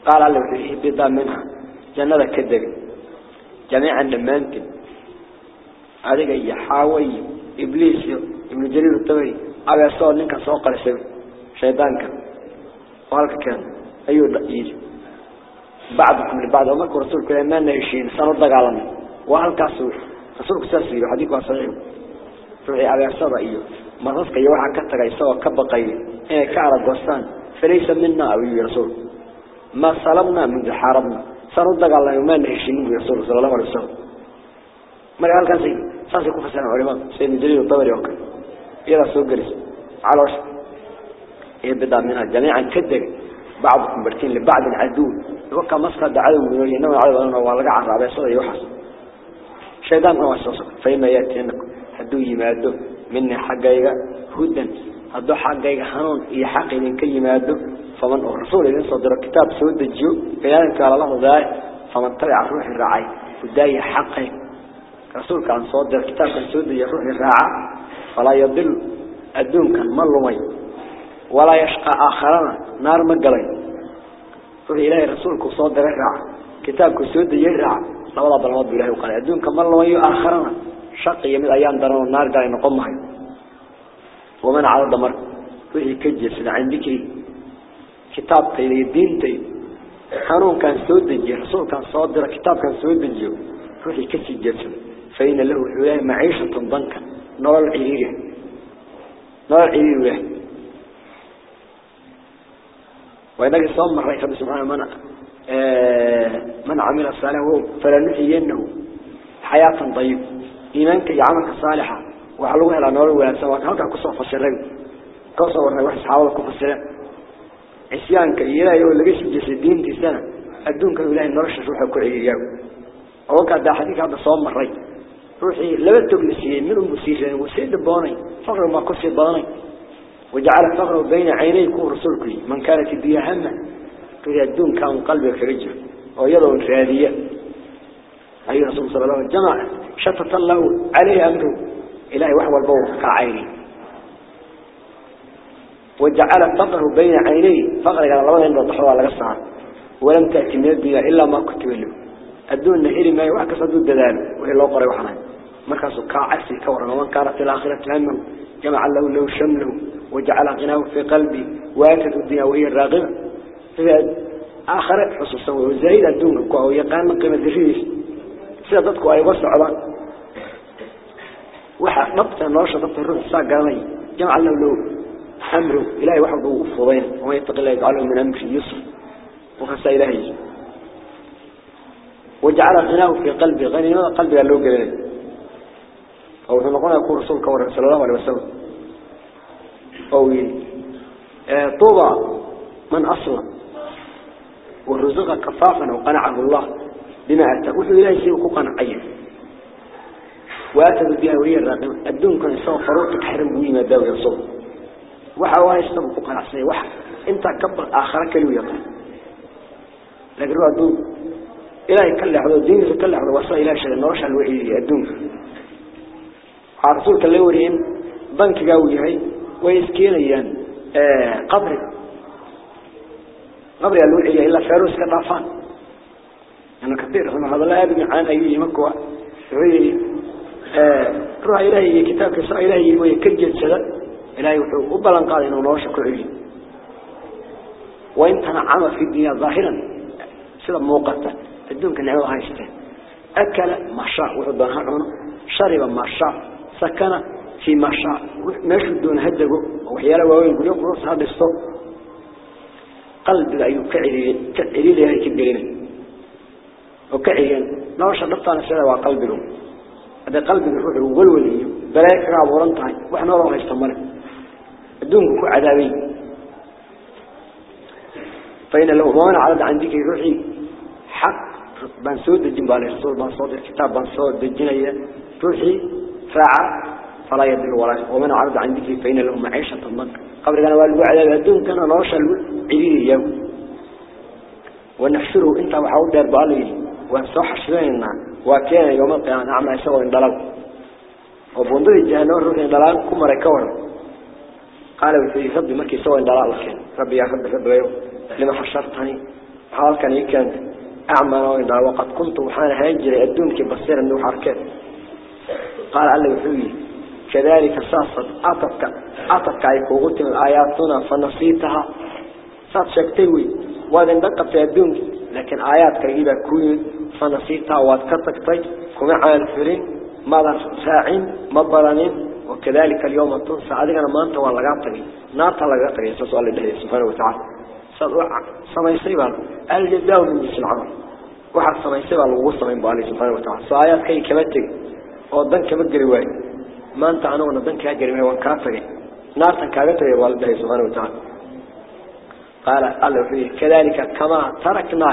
A: قال له فيه بضا منها. جنة كذب جميعا لما أنتم هذا يحاوي إبليس ابن جرير الطبري. أبي أصول لنك سوق السبب شيطانك وهلك كان. أيو دقيق بعضكم لبعض. ومالك رسولك لما نعيشين سنرضق على وهلك رسولك ساسري وحديك وصحيح روحي أبي أصول أيو مرضك يوحى كتك يسوى كبقي إيه كعرى قوستان فليس منا أبي رسول ما صلبنا منذ حاربنا سنرضق على يوما نعيشين من رسول صلى الله عليه وسلم مرة هلك أصول ساسي كفسان علماء سيدنا جرير الطبري وكذا إلى سوق جلس على وش يبدأ منها جميعا كذب بعضكم برتين لبعض العدو يقول كمسخة عدو من ينوي عدو أنه والله عن رابع صدى يوحس شيطان هو السوسك فإما يأتي أنك حدو يمادو مني حقايقة هدا هدو حقايقة حنون إي حقي من كي يمادو. فمن الرسول إذن صدر كتاب سود الجيو. كيان قال الله ذلك فمن طلع روح الرعاي. وداي حقي. رسول كان صادر كتاب كان سود يروح الراعة فلا يضل الدون كان ملمي ولا يشقى آخرنا نار مقلي. روح إلهي رسولك صادر الراعة كتاب كان سود يرعى لولا ضلمات بالله وقال الدون كان ملمي آخرنا شقي من أيام درون النار قال نقوم معي ومن على ضمر روح كجس عندك كتاب تيلي دين تيلي قانون كان سود رسول كان صادر كتاب كان سود روحي كسي جسم فإن له حوالي معيشة ضنكا نور العيرية نور العيرية وإنك من رأيك سبحانه من آه من عمل صالحا فلنحيينه حياة طيبة إيمانك يعملك صالحا. وعلوها على نور ولا سواك هلك كسوف فسرين كسوف ورنا وحس حاولك فسرين عسيانك إلهي ولا قش جسدين دي سنة أدونك إلهي نرش روحك كعيرية وقعد حديث هذا صوم من رأيك روحي لبدو بنسيين منهم مسيرين وسيد باني. فقر ما كسي باني. وجعل فقره بين عيني يكون رسولك من كانت الدنيا همة. تجدون كان قلبك رجل ويضع الفادية أي رسول صلى الله عليه وسلم شتت الله عليه أمره إلهي وحوى البوض كعيني. وجعل فقره بين عيني فقر قال الله عنده ضحوة على قصها ولم تأتي من الدنيا إلا ما كتب له الدون نهيري ما يوحك صدو الدلال الله قرأ وحنا مركز كعسي كورا ومن كانت الآخرة همه جمع له له شمله وجعل غناه في قلبي واتت الدنيا وهي الراغبة. في آخرة خصوصا وزايد الدون كو يقان من قيمة الرئيس سيادتك أي على. وحا نبت نوشة نبت الروح الساقاني جمع له له أمره إلهي وحده وفضين وما يتق الله يجعله من أمره يسر وخسى إلهي. وجعل غناه في قلبي. غني قلبي قال له قليل أو نقول يقول رسولك صلى الله عليه وسلم. أو طوبى من أصلا والرزق كفافا وقنعه الله بما أتى وحو إلهي سيوكو قنعيه وآتوا بها وهي الراقمة الدون كان يسوى فروق تحرم بويمة داوي يصوب وحا وأنا يستبقوا قنع سنة. وحا انت كبر آخرك كلو يقين لكن هو الدون. إلهي كله حدو الدين كله حدو وصل إلهي شيء نرشح الوحيد الدون. رسولك اللي ورين بنك قوي هاي. ويسكينيان آه قبري قبري الوحيد إلا فاروس كطافان أنا كثير هنا هذا لا يبني عن أي مكوى. آه روح إلهي كتابك سأ إلهي ويكجد سلا إلهي وحو وبلن قال إنه نوشك علي وإن تنعم في الدنيا ظاهرا سلا موقتا الدون كان يعوها يستهل أكل ما شاء وحبان شرب ما شاء سكن في ما شاء ماشي الدون هدقه وحيالا وين يقول رأس هذا الصوت. قلب أيو كعلي لها كبيرين. وكعلي نوشا نبطانا سلا وقلبه هذا قلبه روحه والولي بلاك راب ورنطعي وحنا الله يستمر الدون كو عذابي. فإن لو ما عرض عندك روحي حق. بان سود الجنب عليه الرسول بان صوت الكتاب بان صوت الجنية روحي فاعة فلا يدل ولا ومن عرض عندك فإن له معيشة ضنك قبل كان والو على الدون كان نوش العليل يوم ونحشره إنت وحاول دار بالي. ونصح شوينا. وكان يوم القيامة نعم يسوى اندلال وبندر الجهنم روح اندلال كم ركور قال وفي ربي ما كيسوى اندلال لكن ربي يا رب ربي يوم. لما حشرتني؟ حال كان أعمى وإذا وقد كنت وحان هاجري أدونك بصير أنه حركات قال الله يحوي كذلك ساسد أتبك أتبك عيكوغت من آياتنا فنصيتها. سات شكتوي وإذن دقت أدونك لكن آيات كريبة كوين فنصيتها واتكتكتي كما عال فرين ماذا ساعين؟ مبرانين. وكذلك اليوم تنسى. أدقنا ما أنت ولا قاطني نارتا لقاطني سؤال الله سبحانه وتعالى. سميسي بان الجزاء من جنس العمل waxaa samaysay baa lagu samayn baa Allah subhanahu wa ta'ala saayaadkay kala tag oo ما أنت عنو نبنا كأجر من وانكافر نار تنكافر والله سبحانه وتعالى قال الله فيه كذلك كما تركنا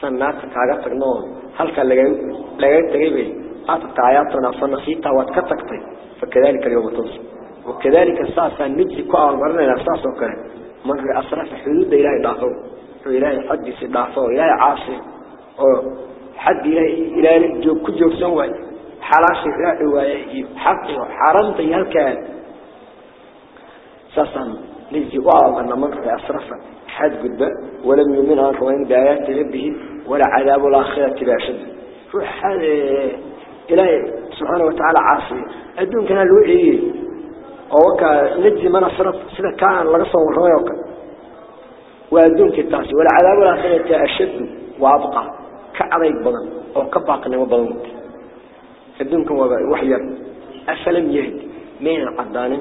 A: سنة تنكافر نون هل كان لغير تغيبه أعطت آياتنا فنخيطة واتكتكت فكذلك اليوم تنصر وكذلك الساسة نجي كوى المرنة الأساس وكرة من في أسرف حدود إلهي ضعفو إلهي حدث ضعفو إلهي عاصر حد إلهي إلهي جو كجو سنوى حلاش لا رواية حق وحرمت يهلكان ساسا نجي وعظ أن من أسرفا حد قد ولم يؤمن أنه بآيات ربه ولا عذاب الآخرة لا شد. روح هذا إلهي سبحانه وتعالى عاصي. أدون كان الوعي. وكا نجي من أسرف. سنة كان لقصة ورهوك وأدون كتاسي ولا عذاب الآخرة أشد وأبقى. كعريق بدن أو كباقنا وبدن أدونكم وحيا أفلم يهد. مين العدان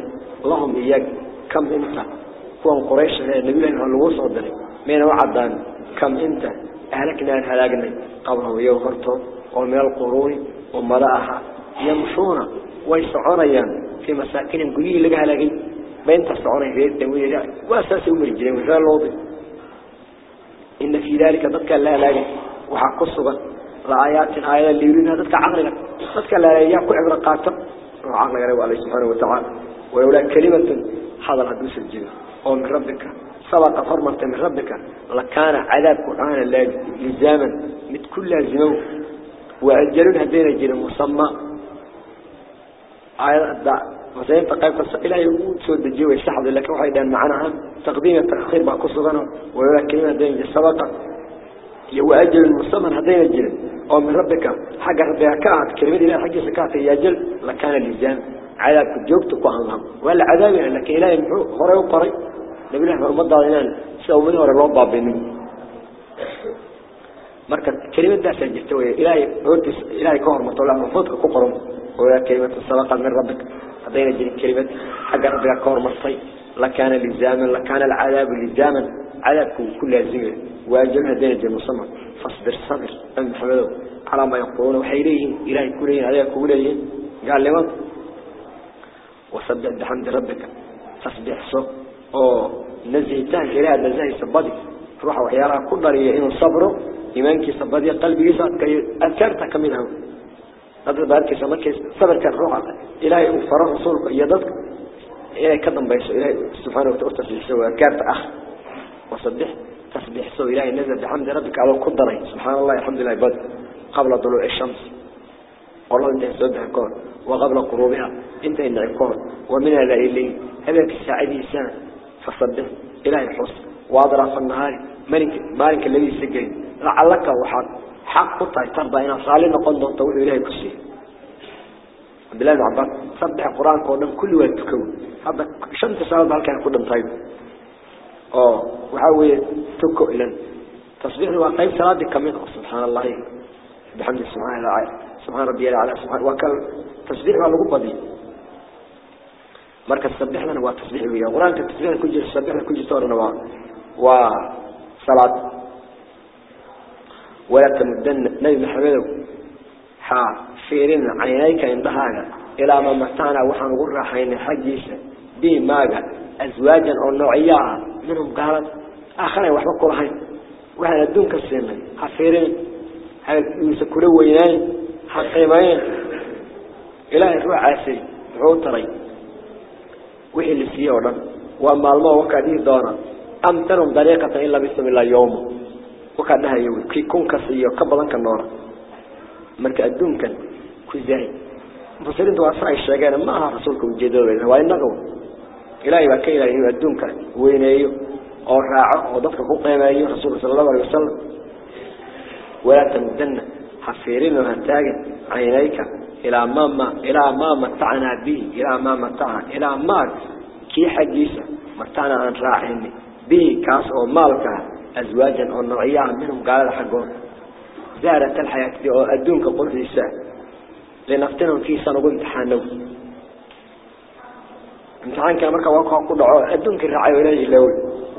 A: اللهم إياك. كم أنت؟ كون قريش؟ النبي الله اللي وصل مين وعدان كم أنت؟ أهلكنا هلاقنا قبله يوهرته ومن القرون وملأها يمشون ويسعونيان في مساكن قليل لقى هلاقي بين تسعوني في الدوية وأساس أمر الجنين وثال الوضي إن في ذلك ضدك لا هلاقي وحق الصغة لآيات آية اللي يريدها ضدك عقلك ضدك لا يأكل عبر قاتل وعقلك الله سبحانه وتعالى. ولولا كلمة حضر حدوث الجنة. ومن ربك. سبق فرمة من ربك. لكان عذاب قرآن لزاما مت كل زنو وأجلون هدين الجنة مسمى. آية الدع وزين قصة إلى يقول سود الجيو يستحضر لك وحيدا معناها تقديم التأخير مع قصة ولولا كلمة هدين سبق. وأجل المسمى هدين الجنة ومن ربك. حق ربك كانت كلمة إلى حق سكات يجل لكان اللزام عذاب جوجتك وعنهم ولا عذاب لك إلهي هري وقري. نبي الله أمضى علينا سو من هري الله بابين مركز. كلمة ده سجلت ويا إلهي قلت إلهي كهر مطلع. مفوتك كقرم ولا كلمة الصدقة من ربك. هذين الجن كلمة. حق ربك كهر مصي لكان لزاما لكان العذاب لزاما عذابك كل هزيمة وأجل هذين الجن مصمم. فاصبر صبر. أم محمد على ما يقولون. وحيرين إلهي كلين عليك كلين. قال لي وسبح بحمد ربك. تصبح صب أو نزهتان إلى نزهي صبدي روح وحيارها كل ريه إنه صبره. إيمانك صبدي قلبي يسعد كي أذكرتك منه هذا بارك سمك صبر كان روح إلهي وفرح رسولك يدك إلهي كذب بيسو. إلهي سبحانه وتعالى سوى أذكرت أخ. وصبح تصبح سو إلهي نزل بحمد ربك على القدرين سبحان الله الحمد لله بدر قبل طلوع الشمس. والله انت يسودها كون وقبل قروبها أنت ينعكون ومن هذا إلي هذاك الساعدي سنة فصدق. إلهي الحصن وأضرف النهار. مالك, مالك الذي سجين لعلك وحق حق قطع ترضى إنا صالين نقول دون طويل إلهي كسي. عبد الله بن القرآن كل وقت تكون. هذا شمس سنة ذلك كان كلهم طيب؟ آه وحاول تكو إلى تصبيح الواقعي صلاة كمين سبحان الله. بحمد سبحان الله سبحان ربي العلى سبحان وكل تسبيح ولا قبضي مركز تسبيح لنا وتسبيح ويا قرآن التسبيح كل جل تسبيح كل جل تور نوا وصلاة ولا تمدن نبي محمد حا فيرين عينيك عندها إلى ما متعنا وحن قرر حين حجيس بي ماجا أزواجا أو نوعية منهم قالت آخرين وحبا كل حين وحن الدون كالسيمين حفيرين يسكروا وينين حقيمين إلهي روح عاسي عوتري وحي اللي سيونا وأما الله وكاديه دونا أم تنهم طريقة إلا بسم الله يوم وكادها يوم كي كون كسيو كبضان كالنور مرك أدون كان كزاي مفسرين دوا أسرع الشيغان ما ها رسولك وجيدوا بينا وإن نقو إلهي بكي إلهي أدون كان وينيو أو راعه وضفك قيمة أيوه رسول صلى الله عليه وسلم. ولا تمدن حفيرين وهتاجن عينيك. إلى ما ما إلى ما متعنا به. إلى ما متعنا إلى ما كي حديثة. متعنا عن راعيني به. كاس أو مالك أزواجا أو نوعية منهم قال حقهم. زارت الحياة دي أو أدونك قلت لسا لنفتنهم في سنة قلت حانو امتحان كان مركا واقع كل أدونك الرعاية إليه الأول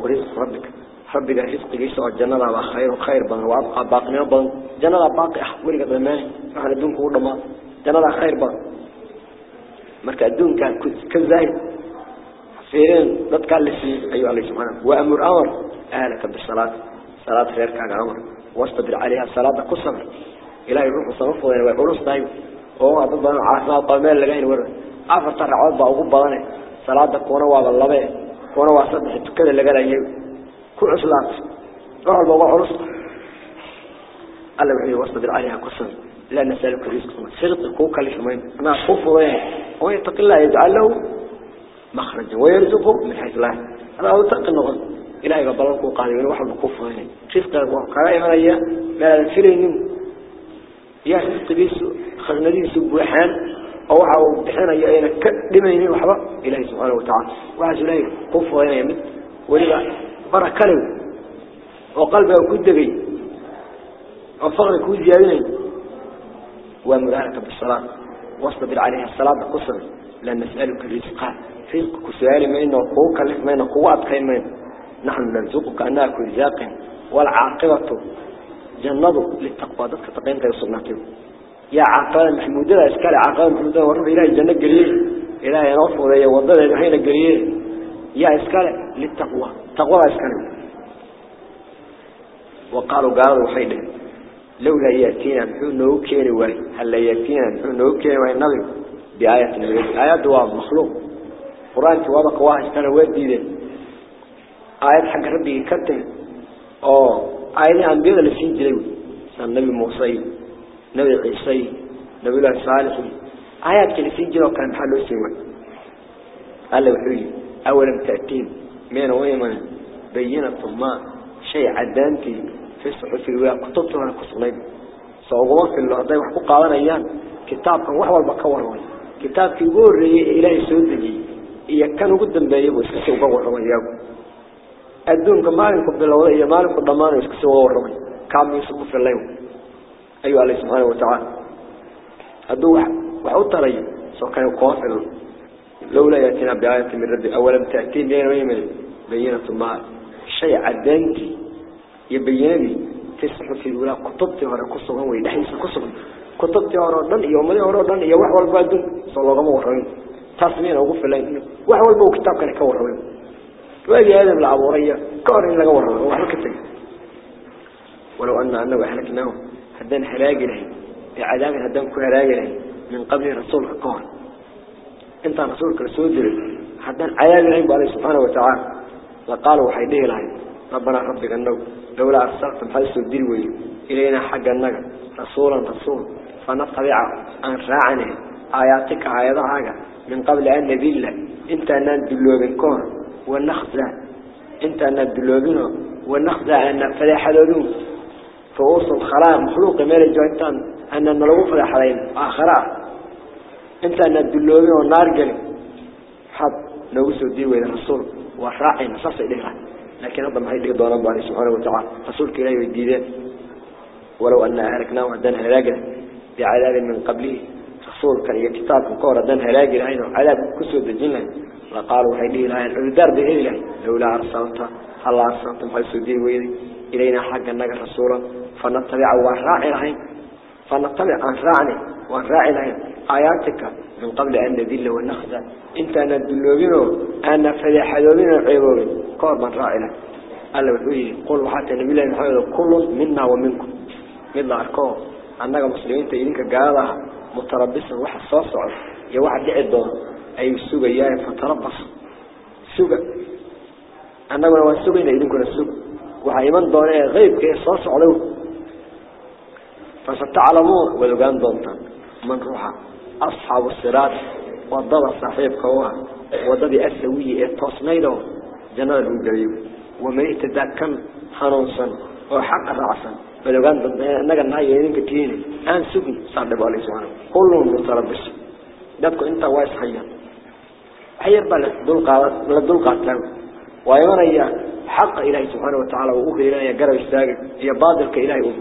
A: ورزق ربك. ربك رزق جيسو الجنة على خير وخير بان وأبقى باقي بان جنة باقي. أحورك ضمان نحن أدونك كل ما جنة خير بان مركا أدونك كالزاهد فيرين ضد قال لسي أيها الله سبحانه. وأمر أمر. أهلك بالصلاة. صلاة غير كان أمر واستدر عليها صلاة قصر إلهي روح صنفه ويقولوا طيب وهو أضبط عافنا طالمين لغين ورد. عافر ترعوض بأغب بضاني صلاة كونا وغلبه كونا وصدح التكاد اللي قال أيها كل عسلات روح البابا عرصة قال له وحيه واستدر عليها قصر لا نسألك رزقا سرط كوكا لشمين أنا كفر ويتق الله يجعل له مخرجا ويرزقه من حيث لا هذا هو تق النغل إلهي قبلك وقال واحد كفر رزقا وقال إيمانيا لا الفرين يا رزق بيسو خزندين سبوحان أو عاو بحنا يأينا كدمين وحبا إلهي سبحانه وتعالى. وعز إلهي كفر هنا يمد. ولذا بركة له وقلبه كدبي وفقر كود زيادين ومباركة بالصلاة. واصطبر عليها الصلاة قصر لأن نسألك الرزق رزق كسؤال ما إنه قوة كلف ما إنه خير ما نحن نرزقك أنها كرزاق والعاقبة جنضوا للتقوى. ذلك تقين غير صنعته يا عاقبة محمودة إسكال عاقبة محمودة ورب إلهي الجنة قريه إلهي نوفر يا وضل إلهي قريه يا إسكال للتقوى تقوى إسكال وقالوا قالوا وحيدا لولا يأتينا محو نوكين واي هل يأتينا محو نوكين واي نبي بآية نبي آيات هو مخلوق. قرآن توابق واحد كان ودي ذي آيات حق ربي كتن. أو آيات أنبياء اللي في جلوي النبي موسى. نبي عيسى نبي الله صالح. آيات اللي في جلوي كان محلو سوى قال له حولي أولا تأتين من ويمن بينة ما شيء عدانتي في الصحف الولاء. كتبته أنا كصغير صعوبات في الله ضيق حقوق قادنا أيام. كتاب كان وحوال بكور كتاب في قول إلهي سودجي إيا كانوا قدام بيبو اسكسوا بقور رمي يابو أدون كمالكم بالله إيا مالكم ضمان اسكسوا بقور رمي. كام يسموا في الليل. أيها الله سبحانه وتعالى. أدون وحوط لي سو كانوا قافل لولا يأتينا بآية من ربي. أولا تأتين بين ويمن بينة ما. شيء عدانتي يبينني. تسحب في الولاء كتبتي هنا كسرا ويدحيس كسرا كتبتي هنا دن يومني هنا دن يا واحد والبعدين صلى الله عليه وسلم. أو قفل لين واحد والبو كتاب كان كور روين وهذه هذا بالعبورية كور إن لقوا روين واحد كتب. ولو أن أنه أهلكناه هدان هلاقي له بعذاب هدان كل هلاقي له من قبل رسولك كون. انت رسولك رسول دري هدان عذاب له بالله سبحانه وتعالى. لقالوا حيديه له ربنا ربك النو لولا أرسلت محلس الدلوي إلينا حق النجا رسولا رسول. فنطبع أن راعنا آياتك آيات حاجة من قبل أن نذل انت أن ندلو بنكون والنخزة انت أن ندلو بنا والنخزة أن فلاح لدون فوصل خلاء مخلوق ميل الجوانتان أن نلغو فلاح لين آخرا أنت أن بنا والنار قلي حب نوسو الدلوي الرسول وراعي نصص إليها. لكن هذا ما هي دون رب سبحانه وتعالى. رسولك إليه والديدان ولو أن أهلكناه ودن هلاجه بعذاب من قبله. رسولك إلى كتاب كورة دن هلاجه هذا عذاب كسود الجنة. لقالوا حيلي لها العذار به له لولا أرسلت الله أرسلت محيسودي ويدي إلينا حق النجا رسولا. فنتبع وراعي لهم فنتبع عن راعني وراعي لهم آياتك من قبل أن نذل ونخزى. إنت أن الدلوبين أن فلح دولين العيبوين قربا رائلا قال له قل حتى نبي الله كل منا ومنكم. من أركوه أنك مسلمين تيدينك قالها متربصا واحد صاصع يا واحد أي السوق إياه فتربص. سوق. أنك لو السوق إن يدينكم السوق وحيمان دوني غيب كي صاصع له فستعلمون ولو كان دونتان من روحه أصحاب الصراط وضد صاحب كوها. وضد أسوية التصميل جنة الوجريب ومن يتذكر حنوصا وحق رعصا ولو كان نجا نهاية ينك تيني أن سبن صاحب عليه سبحانه. كلهم متربص. دبك أنت وايس حيا. حيا بل دول قات بل دول قات وأيضا هي حق إلهي سبحانه وتعالى وأوه إلهي قرب الساقب هي باطل كإلهي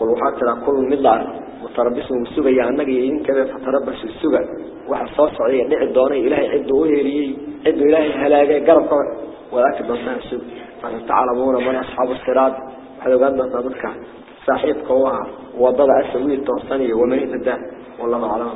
A: باطلين والوحات كل مضع متربصهم السجى يعني نجي إن كذا فتربص السجى وحصاص عليه دع الدوني إلهي عد وهري عد إلهي هلاجة جرب ولكن بنتنا السجى فتعلمون من أصحاب الصراط هذا قد نصدقك صاحب قوها وضل أسوي التوصني ومن يتده والله أعلم.